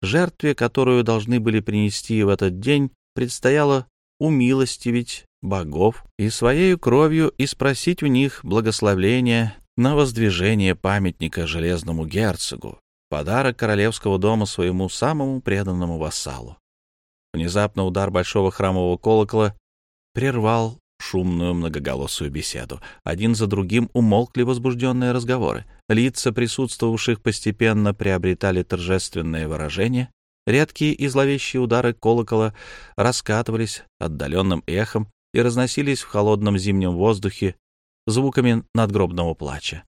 Жертве, которую должны были принести в этот день, предстояло умилостивить богов и своей кровью и спросить у них благословения на воздвижение памятника железному герцогу, Подарок королевского дома своему самому преданному вассалу. Внезапно удар большого храмового колокола прервал шумную многоголосую беседу. Один за другим умолкли возбужденные разговоры. Лица присутствовавших постепенно приобретали торжественное выражение. Редкие и зловещие удары колокола раскатывались отдаленным эхом и разносились в холодном зимнем воздухе звуками надгробного плача.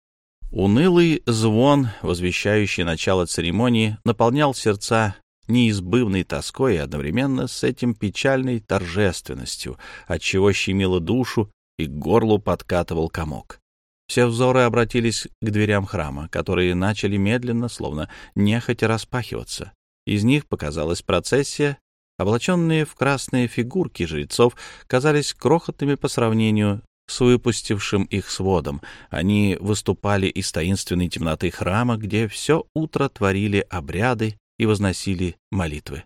Унылый звон, возвещающий начало церемонии, наполнял сердца неизбывной тоской и одновременно с этим печальной торжественностью, отчего щемило душу и к горлу подкатывал комок. Все взоры обратились к дверям храма, которые начали медленно, словно нехотя распахиваться. Из них показалась процессия. Облаченные в красные фигурки жрецов казались крохотными по сравнению с выпустившим их сводом. Они выступали из таинственной темноты храма, где все утро творили обряды и возносили молитвы.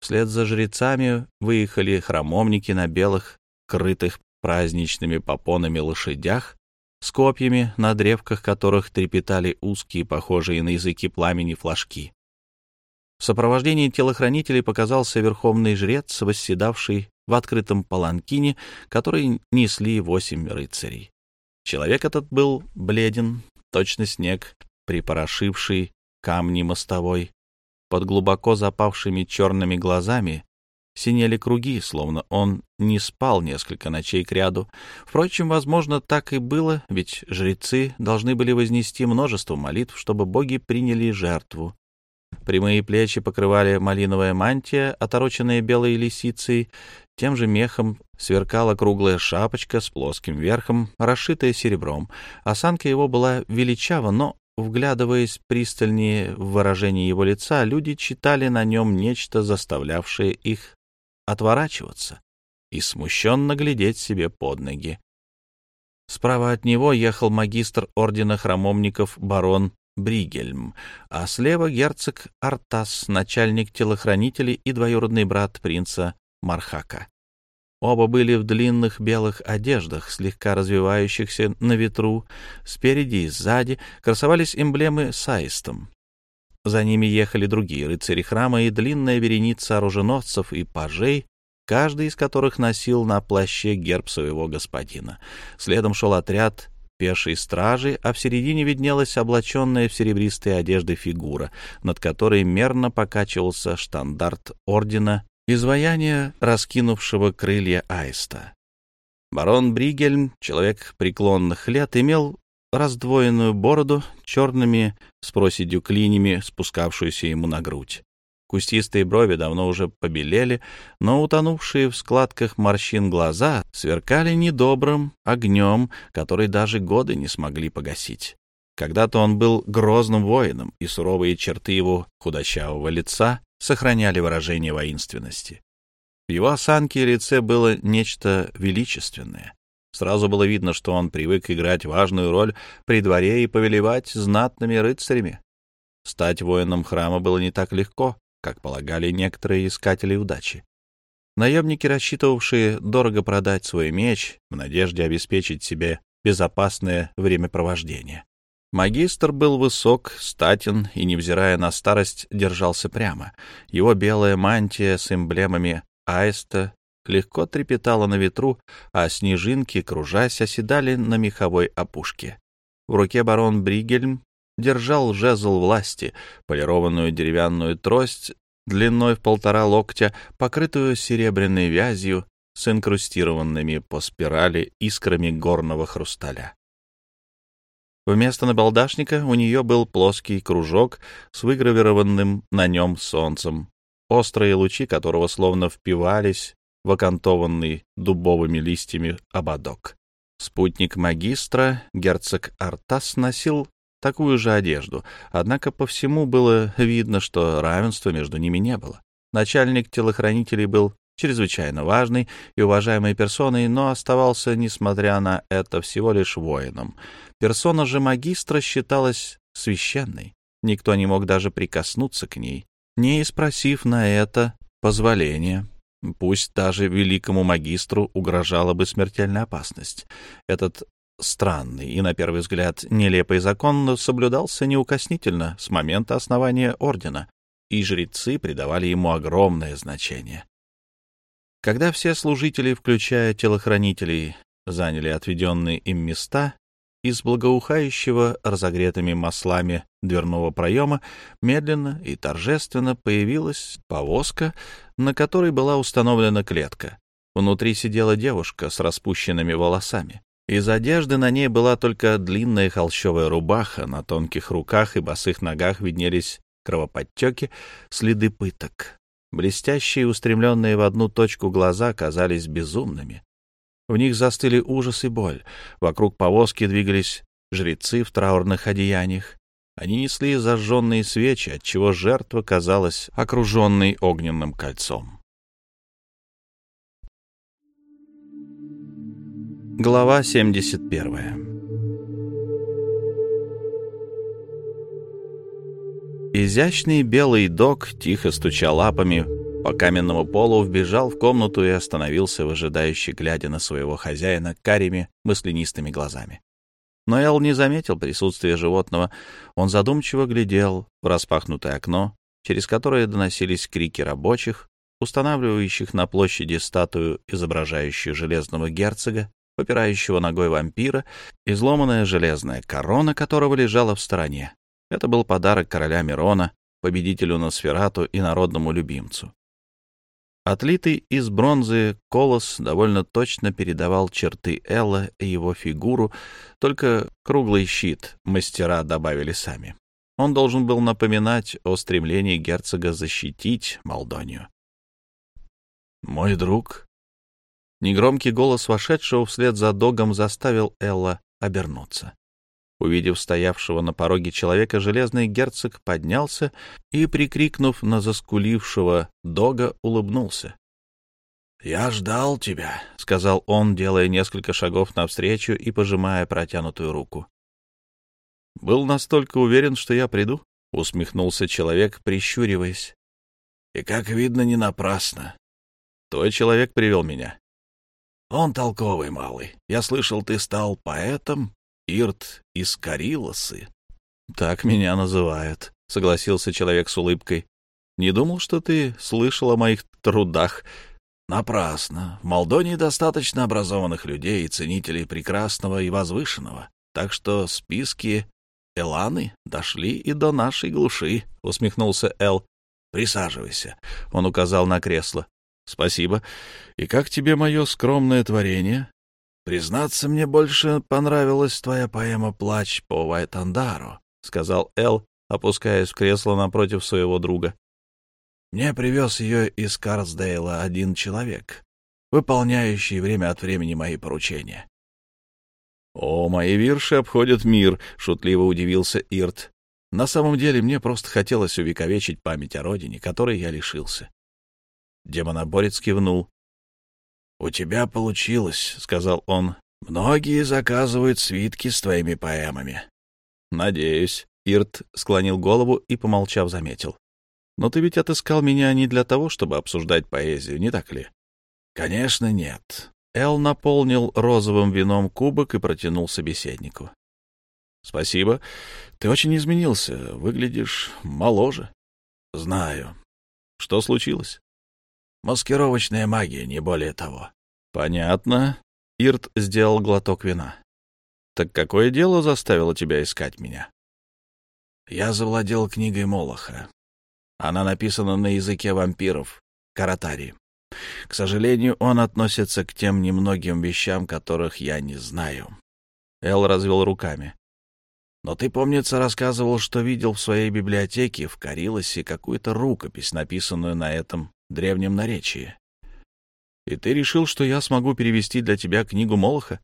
Вслед за жрецами выехали храмовники на белых, крытых праздничными попонами лошадях, с копьями, на древках которых трепетали узкие, похожие на языки пламени, флажки. В сопровождении телохранителей показался верховный жрец, восседавший в открытом паланкине, который несли восемь рыцарей. Человек этот был бледен, точно снег, припорошивший камни мостовой. Под глубоко запавшими черными глазами синели круги, словно он не спал несколько ночей кряду. Впрочем, возможно, так и было, ведь жрецы должны были вознести множество молитв, чтобы боги приняли жертву. Прямые плечи покрывали малиновая мантия, отороченная белой лисицей, тем же мехом сверкала круглая шапочка с плоским верхом, расшитая серебром. Осанка его была величава, но, вглядываясь пристальнее в выражение его лица, люди читали на нем нечто, заставлявшее их отворачиваться и смущенно глядеть себе под ноги. Справа от него ехал магистр ордена храмовников барон Бригельм, а слева герцог Артас, начальник телохранителей и двоюродный брат принца Мархака. Оба были в длинных белых одеждах, слегка развивающихся на ветру. Спереди и сзади красовались эмблемы с аистом. За ними ехали другие рыцари храма и длинная вереница оруженосцев и пажей, каждый из которых носил на плаще герб своего господина. Следом шел отряд пешей стражи, а в середине виднелась облаченная в серебристые одежды фигура, над которой мерно покачивался штандарт ордена изваяние раскинувшего крылья аиста. Барон Бригельм, человек преклонных лет, имел раздвоенную бороду, черными с проседью клинями, спускавшуюся ему на грудь. Кустистые брови давно уже побелели, но утонувшие в складках морщин глаза сверкали недобрым огнем, который даже годы не смогли погасить. Когда-то он был грозным воином, и суровые черты его худощавого лица сохраняли выражение воинственности. В его осанке и лице было нечто величественное. Сразу было видно, что он привык играть важную роль при дворе и повелевать знатными рыцарями. Стать воином храма было не так легко, как полагали некоторые искатели удачи. Наемники, рассчитывавшие дорого продать свой меч в надежде обеспечить себе безопасное времяпровождение. Магистр был высок, статен и, невзирая на старость, держался прямо. Его белая мантия с эмблемами аиста легко трепетала на ветру, а снежинки, кружась, оседали на меховой опушке. В руке барон Бригельм держал жезл власти, полированную деревянную трость длиной в полтора локтя, покрытую серебряной вязью с инкрустированными по спирали искрами горного хрусталя. Вместо набалдашника у нее был плоский кружок с выгравированным на нем солнцем, острые лучи которого словно впивались в окантованный дубовыми листьями ободок. Спутник магистра, герцог Артас, носил такую же одежду, однако по всему было видно, что равенства между ними не было. Начальник телохранителей был чрезвычайно важной и уважаемой персоной, но оставался, несмотря на это, всего лишь воином. Персона же магистра считалась священной. Никто не мог даже прикоснуться к ней, не спросив на это позволения. Пусть даже великому магистру угрожала бы смертельная опасность. Этот странный и, на первый взгляд, нелепый закон соблюдался неукоснительно с момента основания ордена, и жрецы придавали ему огромное значение. Когда все служители, включая телохранителей, заняли отведенные им места, из благоухающего разогретыми маслами дверного проема медленно и торжественно появилась повозка, на которой была установлена клетка. Внутри сидела девушка с распущенными волосами. Из одежды на ней была только длинная холщовая рубаха, на тонких руках и босых ногах виднелись кровоподтеки, следы пыток. Блестящие, устремленные в одну точку глаза казались безумными. В них застыли ужас и боль. Вокруг повозки двигались жрецы в траурных одеяниях. Они несли зажженные свечи, отчего жертва казалась окруженной огненным кольцом. Глава 71 Изящный белый дог тихо стуча лапами по каменному полу, вбежал в комнату и остановился, выжидающе глядя на своего хозяина карими мысленистыми глазами. Но Эл не заметил присутствия животного. Он задумчиво глядел в распахнутое окно, через которое доносились крики рабочих, устанавливающих на площади статую, изображающую железного герцога, попирающего ногой вампира, изломанная железная корона которого лежала в стороне. Это был подарок короля Мирона, победителю Носферату и народному любимцу. Отлитый из бронзы колос довольно точно передавал черты Элла и его фигуру, только круглый щит мастера добавили сами. Он должен был напоминать о стремлении герцога защитить Молдонию. «Мой друг!» Негромкий голос вошедшего вслед за догом заставил Элла обернуться. Увидев стоявшего на пороге человека, железный герцог поднялся и, прикрикнув на заскулившего дога, улыбнулся. — Я ждал тебя, — сказал он, делая несколько шагов навстречу и пожимая протянутую руку. Был настолько уверен, что я приду? — усмехнулся человек, прищуриваясь.
— И, как видно, не напрасно.
Твой человек привел меня.
Он толковый малый. Я слышал, ты стал поэтом, Ирт из Карилосы.
Так меня называют, — согласился человек с улыбкой. Не думал, что ты слышал о моих трудах.
Напрасно. В Молдонии достаточно образованных людей и ценителей прекрасного и возвышенного. Так что списки Эланы дошли и до нашей глуши, — усмехнулся Эл. Присаживайся. Он указал на кресло. Спасибо. И как тебе мое скромное творение? Признаться, мне больше понравилась твоя поэма «Плач по Вайтандару», — сказал Эл, опускаясь в кресло напротив своего друга. Мне привез ее из Карсдейла один человек, выполняющий время от времени мои поручения. «О, мои вирши обходят мир», — шутливо удивился Ирт. «На самом деле мне просто хотелось увековечить память о родине, которой я лишился». Демоноборец кивнул. «У тебя получилось», — сказал он. «Многие заказывают свитки с твоими поэмами». «Надеюсь», — Ирт склонил голову и, помолчав, заметил. Но ты ведь отыскал меня не для того, чтобы обсуждать поэзию, не так ли? Конечно, нет. Эл наполнил розовым вином кубок и протянул собеседнику. Спасибо. Ты очень изменился. Выглядишь моложе. Знаю. Что случилось? Маскировочная магия, не более того. Понятно. Ирт сделал глоток вина. Так какое дело заставило тебя искать меня? Я завладел книгой Молоха. Она написана на языке вампиров, каратари. К сожалению, он относится к тем немногим вещам, которых я не знаю. Эл развел руками. Но ты, помнится, рассказывал, что видел в своей библиотеке в Карилосе какую-то рукопись, написанную на этом древнем наречии. И ты решил, что я смогу перевести для тебя книгу Молоха?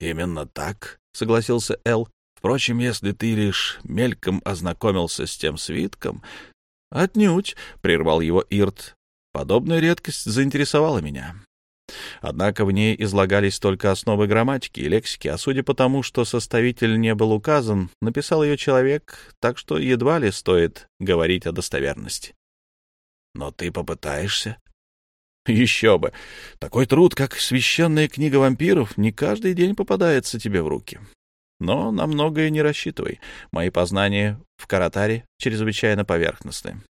Именно так, согласился Эл. Впрочем, если ты лишь мельком ознакомился с тем свитком, «Отнюдь», — прервал его Ирт. «Подобная редкость заинтересовала меня. Однако в ней излагались только основы грамматики и лексики, а судя по тому, что составитель не был указан, написал ее человек, так что едва ли стоит говорить о достоверности. Но ты попытаешься? Еще бы! Такой труд, как священная книга вампиров, не каждый день попадается тебе в руки. Но на многое не рассчитывай. Мои познания в каратаре чрезвычайно поверхностны.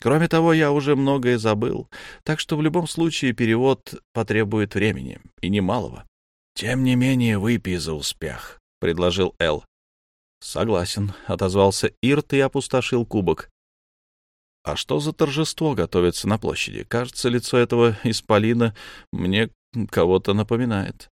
Кроме того, я уже многое забыл, так что в любом случае перевод потребует времени, и немалого. — Тем не менее, выпей за успех, — предложил Эл. — Согласен, — отозвался Ирт и опустошил кубок. — А что за торжество готовится на площади? Кажется, лицо этого исполина мне кого-то напоминает.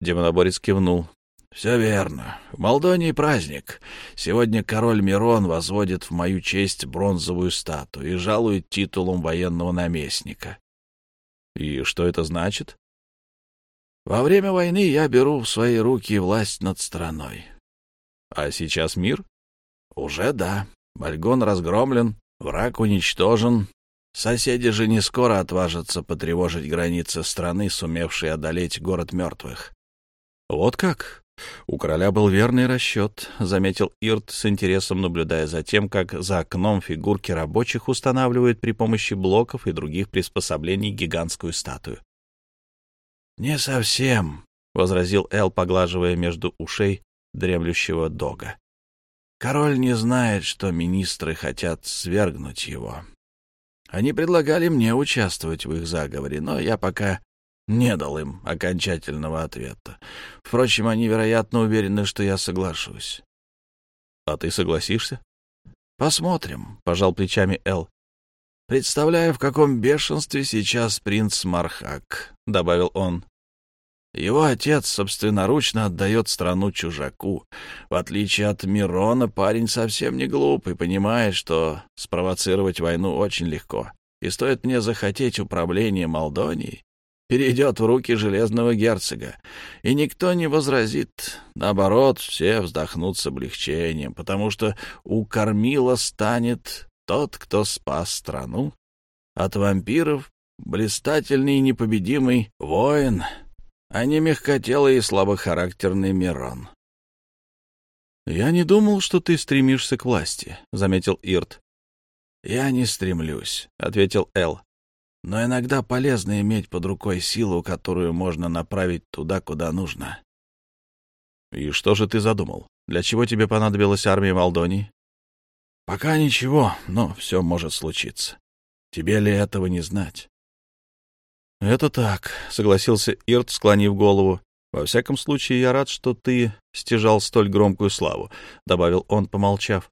Демоноборец кивнул. «Все верно. В Молдонии праздник. Сегодня король Мирон возводит в мою честь бронзовую статую и жалует титулом военного наместника». «И что это значит?» «Во время войны я беру в свои руки власть над страной». «А сейчас мир?» «Уже да. Бальгон разгромлен, враг уничтожен. Соседи же не скоро отважатся потревожить границы страны, сумевшие одолеть город мертвых». «Вот как?» У короля был верный расчет, — заметил Ирт с интересом, наблюдая за тем, как за окном фигурки рабочих устанавливают при помощи блоков и других приспособлений гигантскую статую. — Не совсем, — возразил Эл, поглаживая между ушей дремлющего дога. — Король не знает, что министры хотят свергнуть его. Они предлагали мне участвовать в их заговоре, но я пока не дал им окончательного ответа. Впрочем, они, вероятно, уверены, что я соглашусь. — А ты согласишься? — Посмотрим, — пожал плечами Эл. — Представляю, в каком бешенстве сейчас принц Мархак, — добавил он. Его отец собственноручно отдает страну чужаку. В отличие от Мирона, парень совсем не глупый, понимает, что спровоцировать войну очень легко. И стоит мне захотеть управления Молдонией, перейдет в руки железного герцога, и никто не возразит. Наоборот, все вздохнут с облегчением, потому что у кормила станет тот, кто спас страну. От вампиров блистательный и непобедимый воин, а не мягкотелый и слабохарактерный Мирон.
«Я не думал, что ты стремишься к власти», — заметил Ирт.
«Я не стремлюсь», — ответил Эл. «Но иногда полезно иметь под рукой силу, которую можно направить туда, куда нужно».
«И что же ты задумал? Для чего тебе понадобилась армия Молдонии?»
«Пока ничего, но все может случиться. Тебе ли этого не знать?»
«Это так», — согласился Ирт, склонив голову. «Во всяком случае, я рад, что ты стяжал столь громкую славу», — добавил он, помолчав.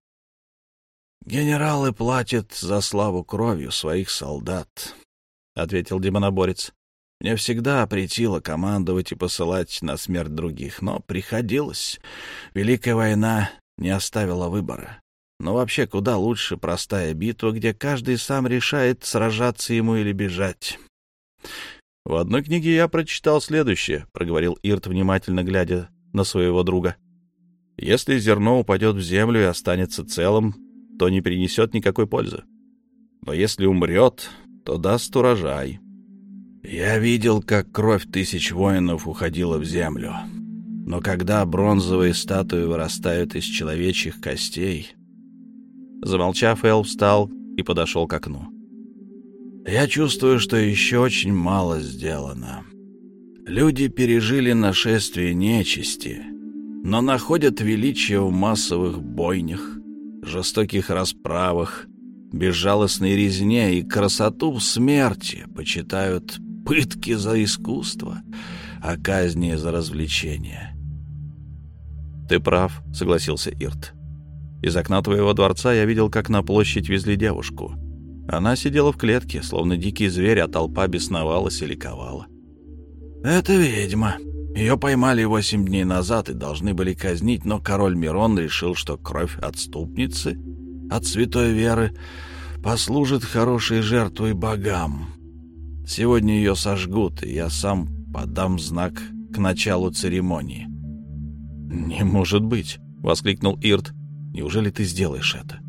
«Генералы платят за славу кровью своих солдат», — ответил демоноборец. «Мне всегда претило командовать и посылать на смерть других, но приходилось. Великая война не оставила выбора. Но вообще куда лучше простая битва, где каждый сам решает, сражаться ему или бежать.
«В одной книге я прочитал следующее», — проговорил Ирт, внимательно глядя на своего друга. «Если зерно упадет в землю и останется целым, то не принесет никакой пользы. Но если умрет, то даст урожай».
«Я видел, как кровь тысяч воинов уходила в землю. Но когда бронзовые статуи вырастают из человечьих костей...»
Замолчав, Эл встал и подошел к окну.
Я чувствую, что еще очень мало сделано. Люди пережили нашествие нечисти, но находят величие в массовых бойнях, жестоких расправах, безжалостной резне и красоту в смерти, почитают пытки за искусство, а казни за развлечение.
«Ты прав», — согласился Ирт. «Из окна твоего дворца я видел, как на площадь везли девушку». Она сидела в клетке, словно дикий зверь, а толпа бесновалась и ликовала.
«Это ведьма. Ее поймали восемь дней назад и должны были казнить, но король Мирон решил, что кровь отступницы от святой веры послужит хорошей жертвой богам. Сегодня ее сожгут, и я сам подам знак к началу церемонии».
«Не может быть!» — воскликнул Ирт. «Неужели ты сделаешь это?»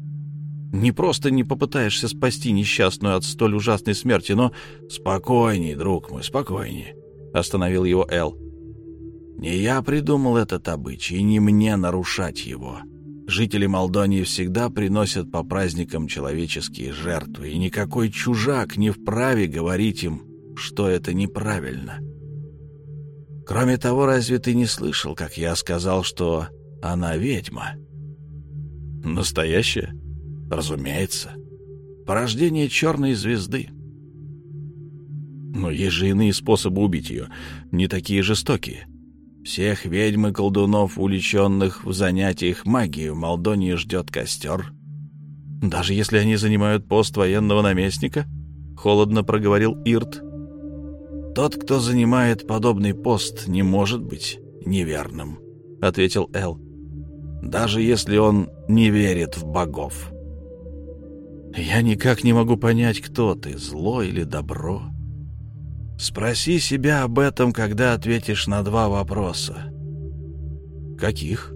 Не просто не попытаешься спасти несчастную от столь ужасной смерти, но...
— Спокойней, друг мой, спокойней, — остановил его Эл. — Не я придумал этот обычай, и не мне нарушать его. Жители Молдонии всегда приносят по праздникам человеческие жертвы, и никакой чужак не вправе говорить им, что это неправильно. Кроме того, разве ты не слышал, как я сказал, что она ведьма?
— Настоящая?
— Разумеется. Порождение черной звезды.
Но есть же иные способы убить ее, не такие жестокие.
Всех ведьм и колдунов, увлеченных в занятиях магией, в Молдонии ждет костер.
Даже если они занимают пост военного наместника, холодно проговорил Ирт.
Тот, кто занимает подобный пост, не может быть неверным, ответил Эл. Даже если он не верит в богов.
Я никак не могу понять, кто ты, зло или добро.
Спроси себя об этом, когда ответишь на два вопроса.
Каких?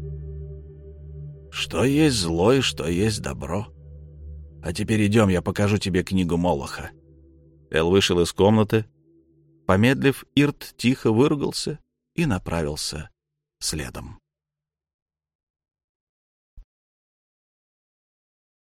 Что есть зло и что есть добро? А теперь идем, я покажу тебе книгу Молоха.
Эл вышел из комнаты. Помедлив, Ирт тихо выругался и направился следом.